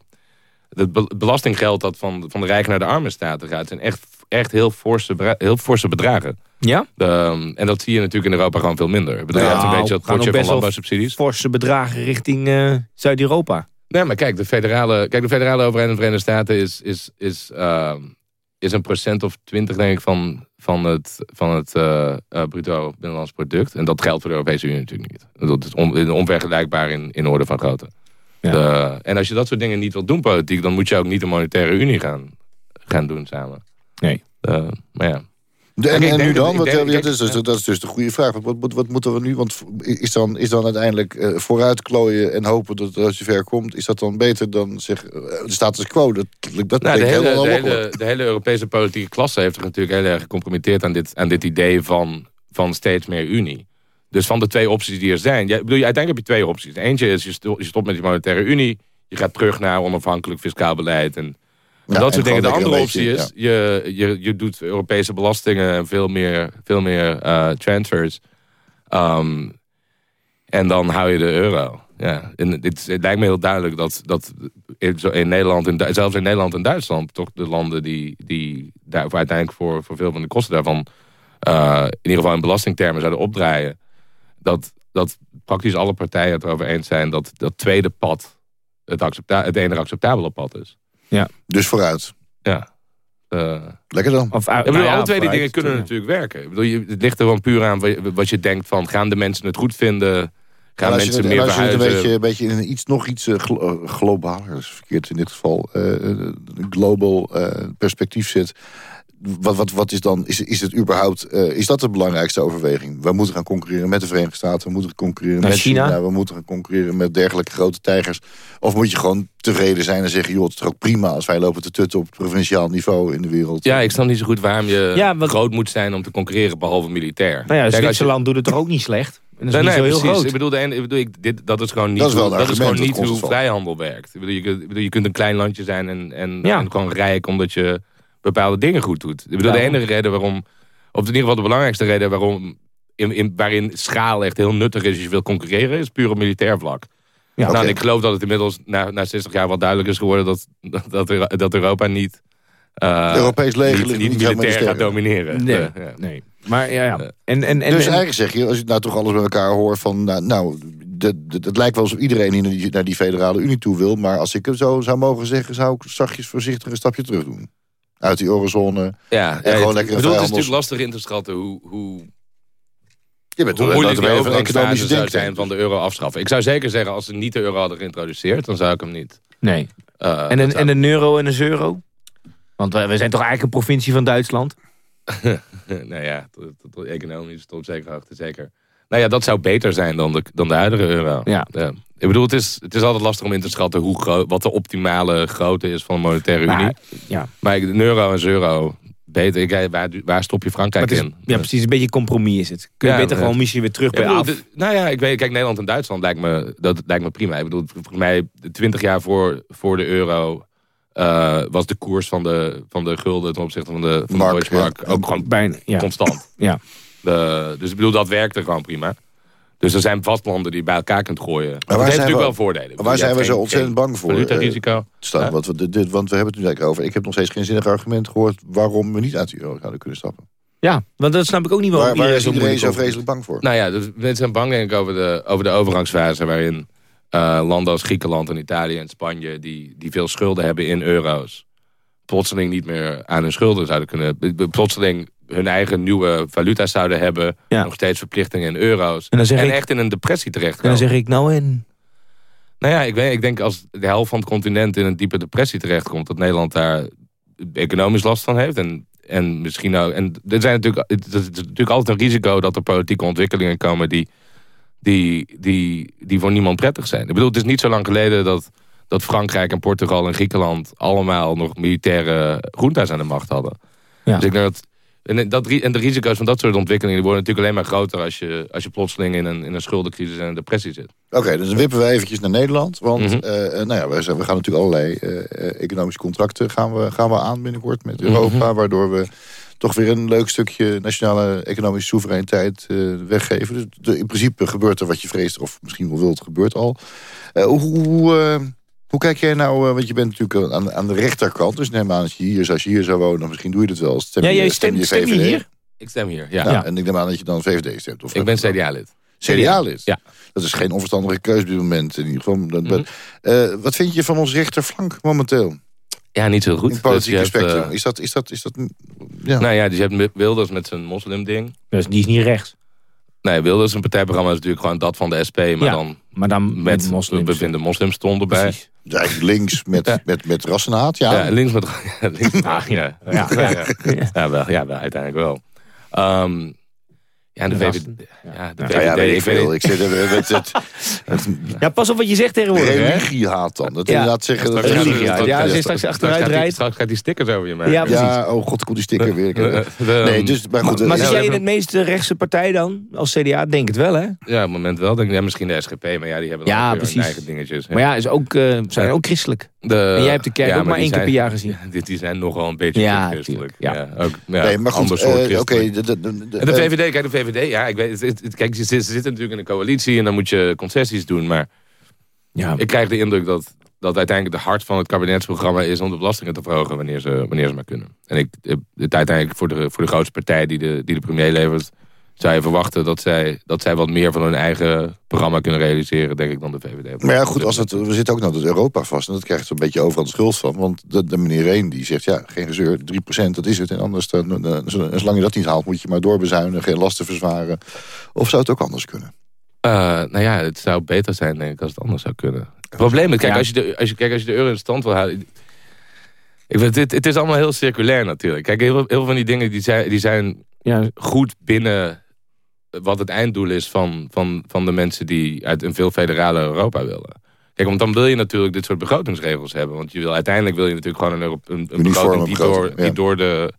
het be- belastinggeld dat van, van de rijke naar de arme staten gaat, zijn echt, echt heel, forse, heel forse bedragen. Ja? De, en dat zie je natuurlijk in Europa gewoon veel minder. Ik bedoel, je hebt een beetje dat gaan ook potje van landbouwsubsidies. Forse bedragen richting eh, Zuid-Europa. Nee, maar kijk, de federale, kijk, de federale overheid in de Verenigde Staten is, is, is, ehm, is een procent of twintig, denk ik, van, van het, van het eh, eh, bruto binnenlands product. En dat geldt voor de Europese Unie natuurlijk niet. Dat is on, onvergelijkbaar in, in orde van grootte. De- en als je dat soort dingen niet wilt doen politiek, dan moet je ook niet een monetaire unie gaan, gaan doen samen. Nee. De- maar ja. De- en, nu dat- dan? Wat, denk- eh, dat, is, dus- dat is dus de goede vraag. Wat, wat, wat moeten we nu? Want is dan, is dan uiteindelijk eh, vooruit klooien en hopen dat het als je ver komt... is dat dan beter dan zeg, eh, de status quo? Dat, dat Nou, de, hele, helemaal de, hele, de hele Europese politieke klasse heeft zich natuurlijk heel erg gecompromitteerd aan dit, aan dit idee van, van steeds meer unie. Dus van de twee opties die er zijn. Ja, ik bedoel, uiteindelijk heb je twee opties. Eentje is je sto- je stopt met die monetaire unie. Je gaat terug naar onafhankelijk fiscaal beleid. En, Ja, dat soort dingen. De andere optie is, je, je, je doet Europese belastingen en veel meer, veel meer eh, transfers. Ehm, en dan hou je de euro. Ja, en dit, het lijkt me heel duidelijk dat, dat in, Nederland, en zelfs in Nederland en Duitsland, toch de landen die, die daarvoor uiteindelijk voor, voor veel van de kosten daarvan, eh, in ieder geval in belastingtermen zouden opdraaien, dat, dat praktisch alle partijen het erover eens zijn dat dat tweede pad het, accepta het enige acceptabele pad is. Ja. Dus vooruit. Ja. Eh, Lekker dan. Of, ik bedoel, alle twee die dingen kunnen natuurlijk werken. Ik bedoel, je, het ligt er gewoon puur aan wat- wat je denkt van... gaan de mensen het goed vinden? Gaan mensen het- meer als je het verhuizen? een beetje, een beetje in iets, nog iets eh, glo- eh, globaler, dat is verkeerd in dit geval, eh, een global eh, perspectief zit. Wat, wat, wat is dan, is, is het überhaupt, eh, is dat de belangrijkste overweging? We moeten gaan concurreren met de Verenigde Staten, we moeten gaan concurreren Met China. China. we moeten gaan concurreren met dergelijke grote tijgers. Of moet je gewoon tevreden zijn en zeggen, joh, het is toch ook prima als wij lopen te tutten op het provinciaal niveau in de wereld. Ja, ik snap niet zo goed waarom je Ja, wat- groot moet zijn om te concurreren, behalve militair. Nou ja, Kijk, als je- Zwitserland doet het toch ook niet slecht? Dat is Nee, niet nee, zo heel precies. groot. Ik bedoel, de ik bedoel ik, dit, dat is gewoon niet, Dat is wel hoe, dat is gewoon niet dat hoe vrijhandel werkt. Ik bedoel, je, bedoel, je kunt een klein landje zijn en, en, Ja. en gewoon rijk omdat je bepaalde dingen goed doet. Ik bedoel, de enige reden waarom, of in ieder geval de belangrijkste reden waarom, in, in, waarin schaal echt heel nuttig is als je wil concurreren, is puur op militair vlak. Ja, nou, ik geloof dat het inmiddels na, na 60 jaar wel duidelijk is geworden dat, dat, dat Europa niet, eh, Europees leger niet, militair gaat domineren. Nee, Eh, ja. nee. Maar ja, ja. En, en, en, dus en- eigenlijk zeg je, als je nou toch alles bij elkaar hoort van... nou, nou het lijkt wel alsof iedereen hier naar die, naar die federale unie toe wil... maar als ik het zo zou mogen zeggen... zou ik zachtjes voorzichtig een stapje terug doen. Uit die eurozone. Ja, En gewoon het- lekker ik bedoel, het is natuurlijk lastig in te schatten hoe, hoe, Je bent hoe toch moeilijk de we even een overgangsfase economische zou zijn van de euro afschaffen. Ik zou zeker zeggen, als ze niet de euro hadden geïntroduceerd, dan zou ik hem niet. nee. eh, En een, zou- en een euro en een euro? Want we, zijn toch eigenlijk een provincie van Duitsland? nou ja, tot, tot- tot economisch tot op zekere hoogte zeker. Nou ja, dat zou beter zijn dan de, dan de huidige euro. Ja. Ik bedoel, het is, het is altijd lastig om in te schatten hoe groot, wat de optimale grootte is van een monetaire Maar, unie. ja. Maar ik- een euro en euro, beter. Ik, waar, waar stop je Frankrijk is, in? ja, precies. Een beetje compromis is het. Kun je Ja, beter gewoon misschien weer terug Ja, bij af. bedoel, de- nou ja, ik weet, kijk, Nederland en Duitsland lijkt me, dat lijkt me prima. Ik bedoel, volgens mij, twintig jaar voor, voor de euro eh, was de koers van de, van de gulden ten opzichte van de, van Mark, de Deutsche Mark ja. ook gewoon Bijna, ja. constant. Ja. De, dus ik bedoel, dat werkte gewoon prima. Dus er zijn vast landen die je bij elkaar kunt gooien. Maar dat heeft natuurlijk we- wel voordelen. Maar waar zijn we zo ontzettend bang voor? Valutarisico. Eh, staan, want, we, dit, want we hebben het nu eigenlijk over. Ik heb nog steeds geen zinnig argument gehoord... waarom we niet uit de euro zouden kunnen stappen. Ja, want dat snap ik ook niet waarom Waar, waar is zo iedereen zo vreselijk bang voor? Nou ja, dus mensen zijn bang denk ik over de, over de overgangsfase... waarin eh, landen als Griekenland en Italië en Spanje... Die, die veel schulden hebben in euro's... plotseling niet meer aan hun schulden zouden kunnen... plotseling hun eigen nieuwe valuta zouden hebben... nog steeds verplichtingen in euro's... En dan zeg ik- echt in een depressie En terechtkomen. dan zeg ik nou en... Nou ja, ik, weet, ik denk als de helft van het continent in een diepe depressie terechtkomt... dat Nederland daar economisch last van heeft. En, en misschien ook... En er, zijn natuurlijk, het is natuurlijk altijd een risico dat er politieke ontwikkelingen komen... die, die, die, die voor niemand prettig zijn. Ik bedoel, het is niet zo lang geleden dat, dat Frankrijk en Portugal en Griekenland... allemaal nog militaire junta's aan de macht hadden. Ja. Dus ik denk dat... En, dat, ri- en de risico's van dat soort ontwikkelingen... die worden natuurlijk alleen maar groter... als je, als je plotseling in een, in een schuldencrisis en een depressie zit. Oké, dus dan wippen we eventjes naar Nederland. Want Mhm. eh, eh, nou ja, we, gaan natuurlijk allerlei eh, eh, economische contracten gaan we, gaan we aan binnenkort met Europa. Mhm. Waardoor we toch weer een leuk stukje nationale economische soevereiniteit eh, weggeven. Dus in principe gebeurt er wat je vreest, of misschien wel wilt, gebeurt al. Eh, hoe, hoe, kijk jij nou, eh, want je bent natuurlijk aan, aan de rechterkant. Dus neem aan, als je hier, als je hier zou wonen, misschien doe je het wel. Stem Ja, je- jij stem stemt, stem je hier? Ik stem hier, ja. Ja, En ik neem aan dat je dan VVD stemt. Of Ik ben CDA-lid. CDA-lid? Ja. Dat is geen onverstandige keuze op dit moment. In ieder geval. Dat- Mhm. Eh, wat vind je van ons rechterflank momenteel? Ja, niet zo goed. In het politieke Dus je hebt, spectrum. eh, is dat... Is dat, is dat ja. Nou ja, dus je hebt Wilders met zijn moslimding. Dus die is niet rechts. Nee, Wilders, een partijprogramma is natuurlijk gewoon dat van de SP... maar Ja, dan maar dan met moslims. We vinden moslims stond erbij. Dus eigenlijk links met, met, met rassenhaat, ja. Ja, links met... Ja, links met ja. ja. Ja, ja. Ja, wel, ja, wel, uiteindelijk wel. Ehm, ja, de De VVD... Ja, de ja, VVD, weet ik veel. Ik zit er met het, het Ja, pas op wat je zegt tegenwoordig, hè? religiehaat dan. Dat Ja. inderdaad zeggen... dat- Religie, ja. als je straks- achteruit rijdt. Straks gaat die stickers over je maken. Ja, precies. Ja, oh god, komt die sticker weer. Nee, dus, maar goed. Maar eh, zit jij in het meest rechtse partij dan? Als CDA? Denk het wel, hè? Ja, op het moment wel. Denk ik, ja, misschien de SGP, maar ja, die hebben dan Ja, ook weer hun precies. eigen dingetjes. Maar ja, is ook, eh, zijn ook christelijk. De- En jij hebt de kerk ja, ook maar één keer zijn- per jaar gezien. Ja, die, die zijn nogal een beetje Ja, christelijk. ja. ook, ja, nee, maar goed. ander soort eh, Oké, christelijk. de, de, de, de- En de VVD, kijk, de VVD, ja, ik weet, het, kijk, ze, ze zitten natuurlijk in een coalitie en dan moet je concessies doen, maar Ja. ik krijg de indruk dat, dat uiteindelijk de hart van het kabinetsprogramma is om de belastingen te verhogen wanneer ze, wanneer ze maar kunnen. En ik, het uiteindelijk voor de, voor de grootste partij die de, die de premier levert, zou je verwachten dat zij, dat zij wat meer van hun eigen programma kunnen realiseren, denk ik, dan de VVD. Maar ja, goed, als het, we zitten ook nog het Europa vast. En dat krijgt er een beetje overal de schuld van. Want de, de meneer Reen die zegt, ja, geen gezeur, 3% dat is het. En anders, dan, dan- zolang je dat niet haalt, moet je maar doorbezuinigen. Geen lasten verzwaren. Of zou het ook anders kunnen? Eh, nou ja, het zou beter zijn, denk ik, als het anders zou kunnen. Het probleem is, kijk, Ja. als je de, als je, kijk, als je de euro in stand wil houden... Ik weet, het, het is allemaal heel circulair natuurlijk. Kijk, heel, heel veel van die dingen die zijn, die zijn Ja, goed binnen wat het einddoel is van, van, van de mensen die uit een veel federale Europa willen. Kijk, want dan wil je natuurlijk dit soort begrotingsregels hebben. Want je wil, uiteindelijk wil je natuurlijk gewoon een, Euro- een, een begroting die, door, die door, de,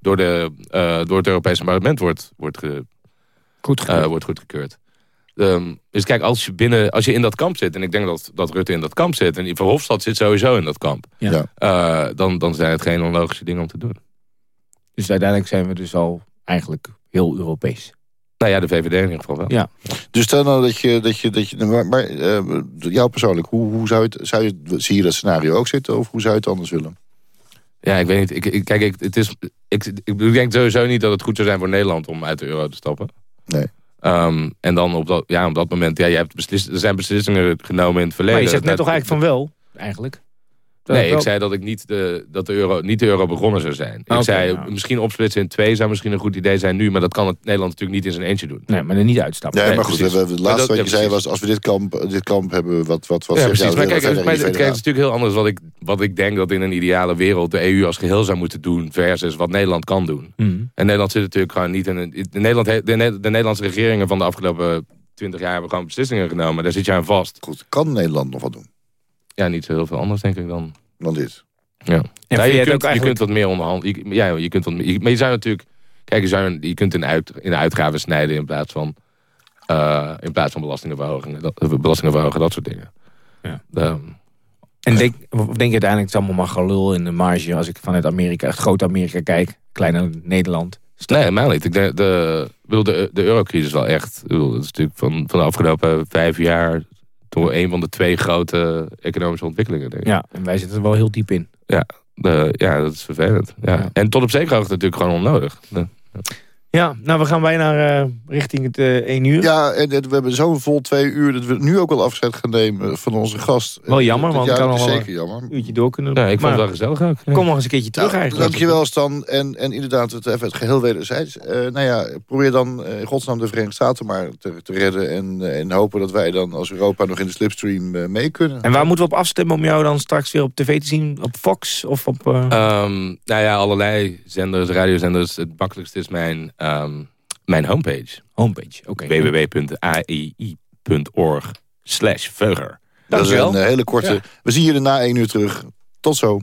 door, de, eh, door het Europese parlement wordt, wordt, ge, goed eh, wordt goedgekeurd. Ehm, dus kijk, als je, binnen, als je in dat kamp zit... en ik denk dat, dat Rutte in dat kamp zit... en Verhofstadt zit sowieso in dat kamp... Ja. Ja. eh, dan, dan zijn het geen onlogische dingen om te doen. Dus uiteindelijk zijn we dus al eigenlijk heel Europees. Nou ja, de VVD in ieder geval wel. Ja. Dus stel nou dat je... Dat je, dat je maar maar eh, jou persoonlijk, hoe, hoe zou, het, zou je... Zie je dat scenario ook zitten? Of hoe zou je het anders willen? Ja, ik weet niet. Ik, ik, kijk, ik, het is, ik, ik denk sowieso niet dat het goed zou zijn voor Nederland om uit de euro te stappen. Nee. Ehm, en dan op dat, ja, op dat moment, ja, je hebt beslis, er zijn beslissingen genomen in het verleden. Maar je zegt net toch eigenlijk van wel, eigenlijk? Nee, wel- ik zei dat, ik niet de, dat de, euro, niet de euro begonnen zou zijn. Ik zei, ja. misschien opsplitsen in twee zou misschien een goed idee zijn nu... maar dat kan het Nederland natuurlijk niet in zijn eentje doen. Nee, maar er niet uitstappen. Ja, Nee, maar goed, het Maar laatste dat- wat je ja, zei was... als we dit kamp, dit kamp hebben, wat, wat, wat Ja, precies. Maar kijk, het, maar kijk, is natuurlijk heel anders wat ik, wat ik denk dat in een ideale wereld de EU als geheel zou moeten doen versus wat Nederland kan doen. Mhm. En Nederland zit natuurlijk gewoon niet in een. De, Nederland, de, de Nederlandse regeringen van de afgelopen 20 jaar hebben gewoon beslissingen genomen. Daar zit je aan vast. Goed, kan Nederland nog wat doen Ja, niet zo heel veel anders denk ik dan. dan dit? Ja. En Ja, vind je, kunt, ook je kunt wat meer onderhandelen. Je- Ja, je kunt wat meer, je- maar je zou natuurlijk. Kijk, je, zou, je kunt in, uit, in de uitgaven snijden in plaats van. eh, in plaats van belastingenverhogingen. Dat, eh, belastingen verhogen, dat soort dingen. Ja. Ehm, En denk, denk je uiteindelijk, het is allemaal maar gelul in de marge... als ik vanuit Amerika, echt groot Amerika kijk, kleine Nederland. Nee, helemaal niet. Ik denk, de, de, de eurocrisis wel echt. Ik bedoel, dat is natuurlijk van, van de afgelopen vijf jaar... toch een van de twee grote economische ontwikkelingen. Denk ik. Ja, en wij zitten er wel heel diep in. Ja, de, ja dat is vervelend. Ja. En tot op zekere hoogte natuurlijk gewoon onnodig. De- Ja, nou we gaan bijna eh, richting het eh 1 uur. Ja, en en we hebben zo'n vol twee uur dat we nu ook al afscheid gaan nemen van onze gast. Wel jammer, want ik kan wel zeker jammer. een uurtje door kunnen. Ja, ik vond het Maar wel gezellig ook. Ja. Kom nog eens een keertje terug Ja, eigenlijk. Dankjewel Stan. En, en inderdaad, het, even het geheel wederzijds. Eh nou ja, probeer dan eh, in godsnaam de Verenigde Staten maar te, te redden. En, eh, en hopen dat wij dan als Europa nog in de slipstream eh, mee kunnen. En waar moeten we op afstemmen om jou dan straks weer op tv te zien? Op Fox of op... eh, Ehm, nou ja, allerlei zenders, radiozenders. Het makkelijkste is mijn, ehm, mijn homepage. homepage? Oké. www.ai.org slash Veuger. dat is een eh, hele korte. Ja. We zien jullie na één uur terug. Tot zo.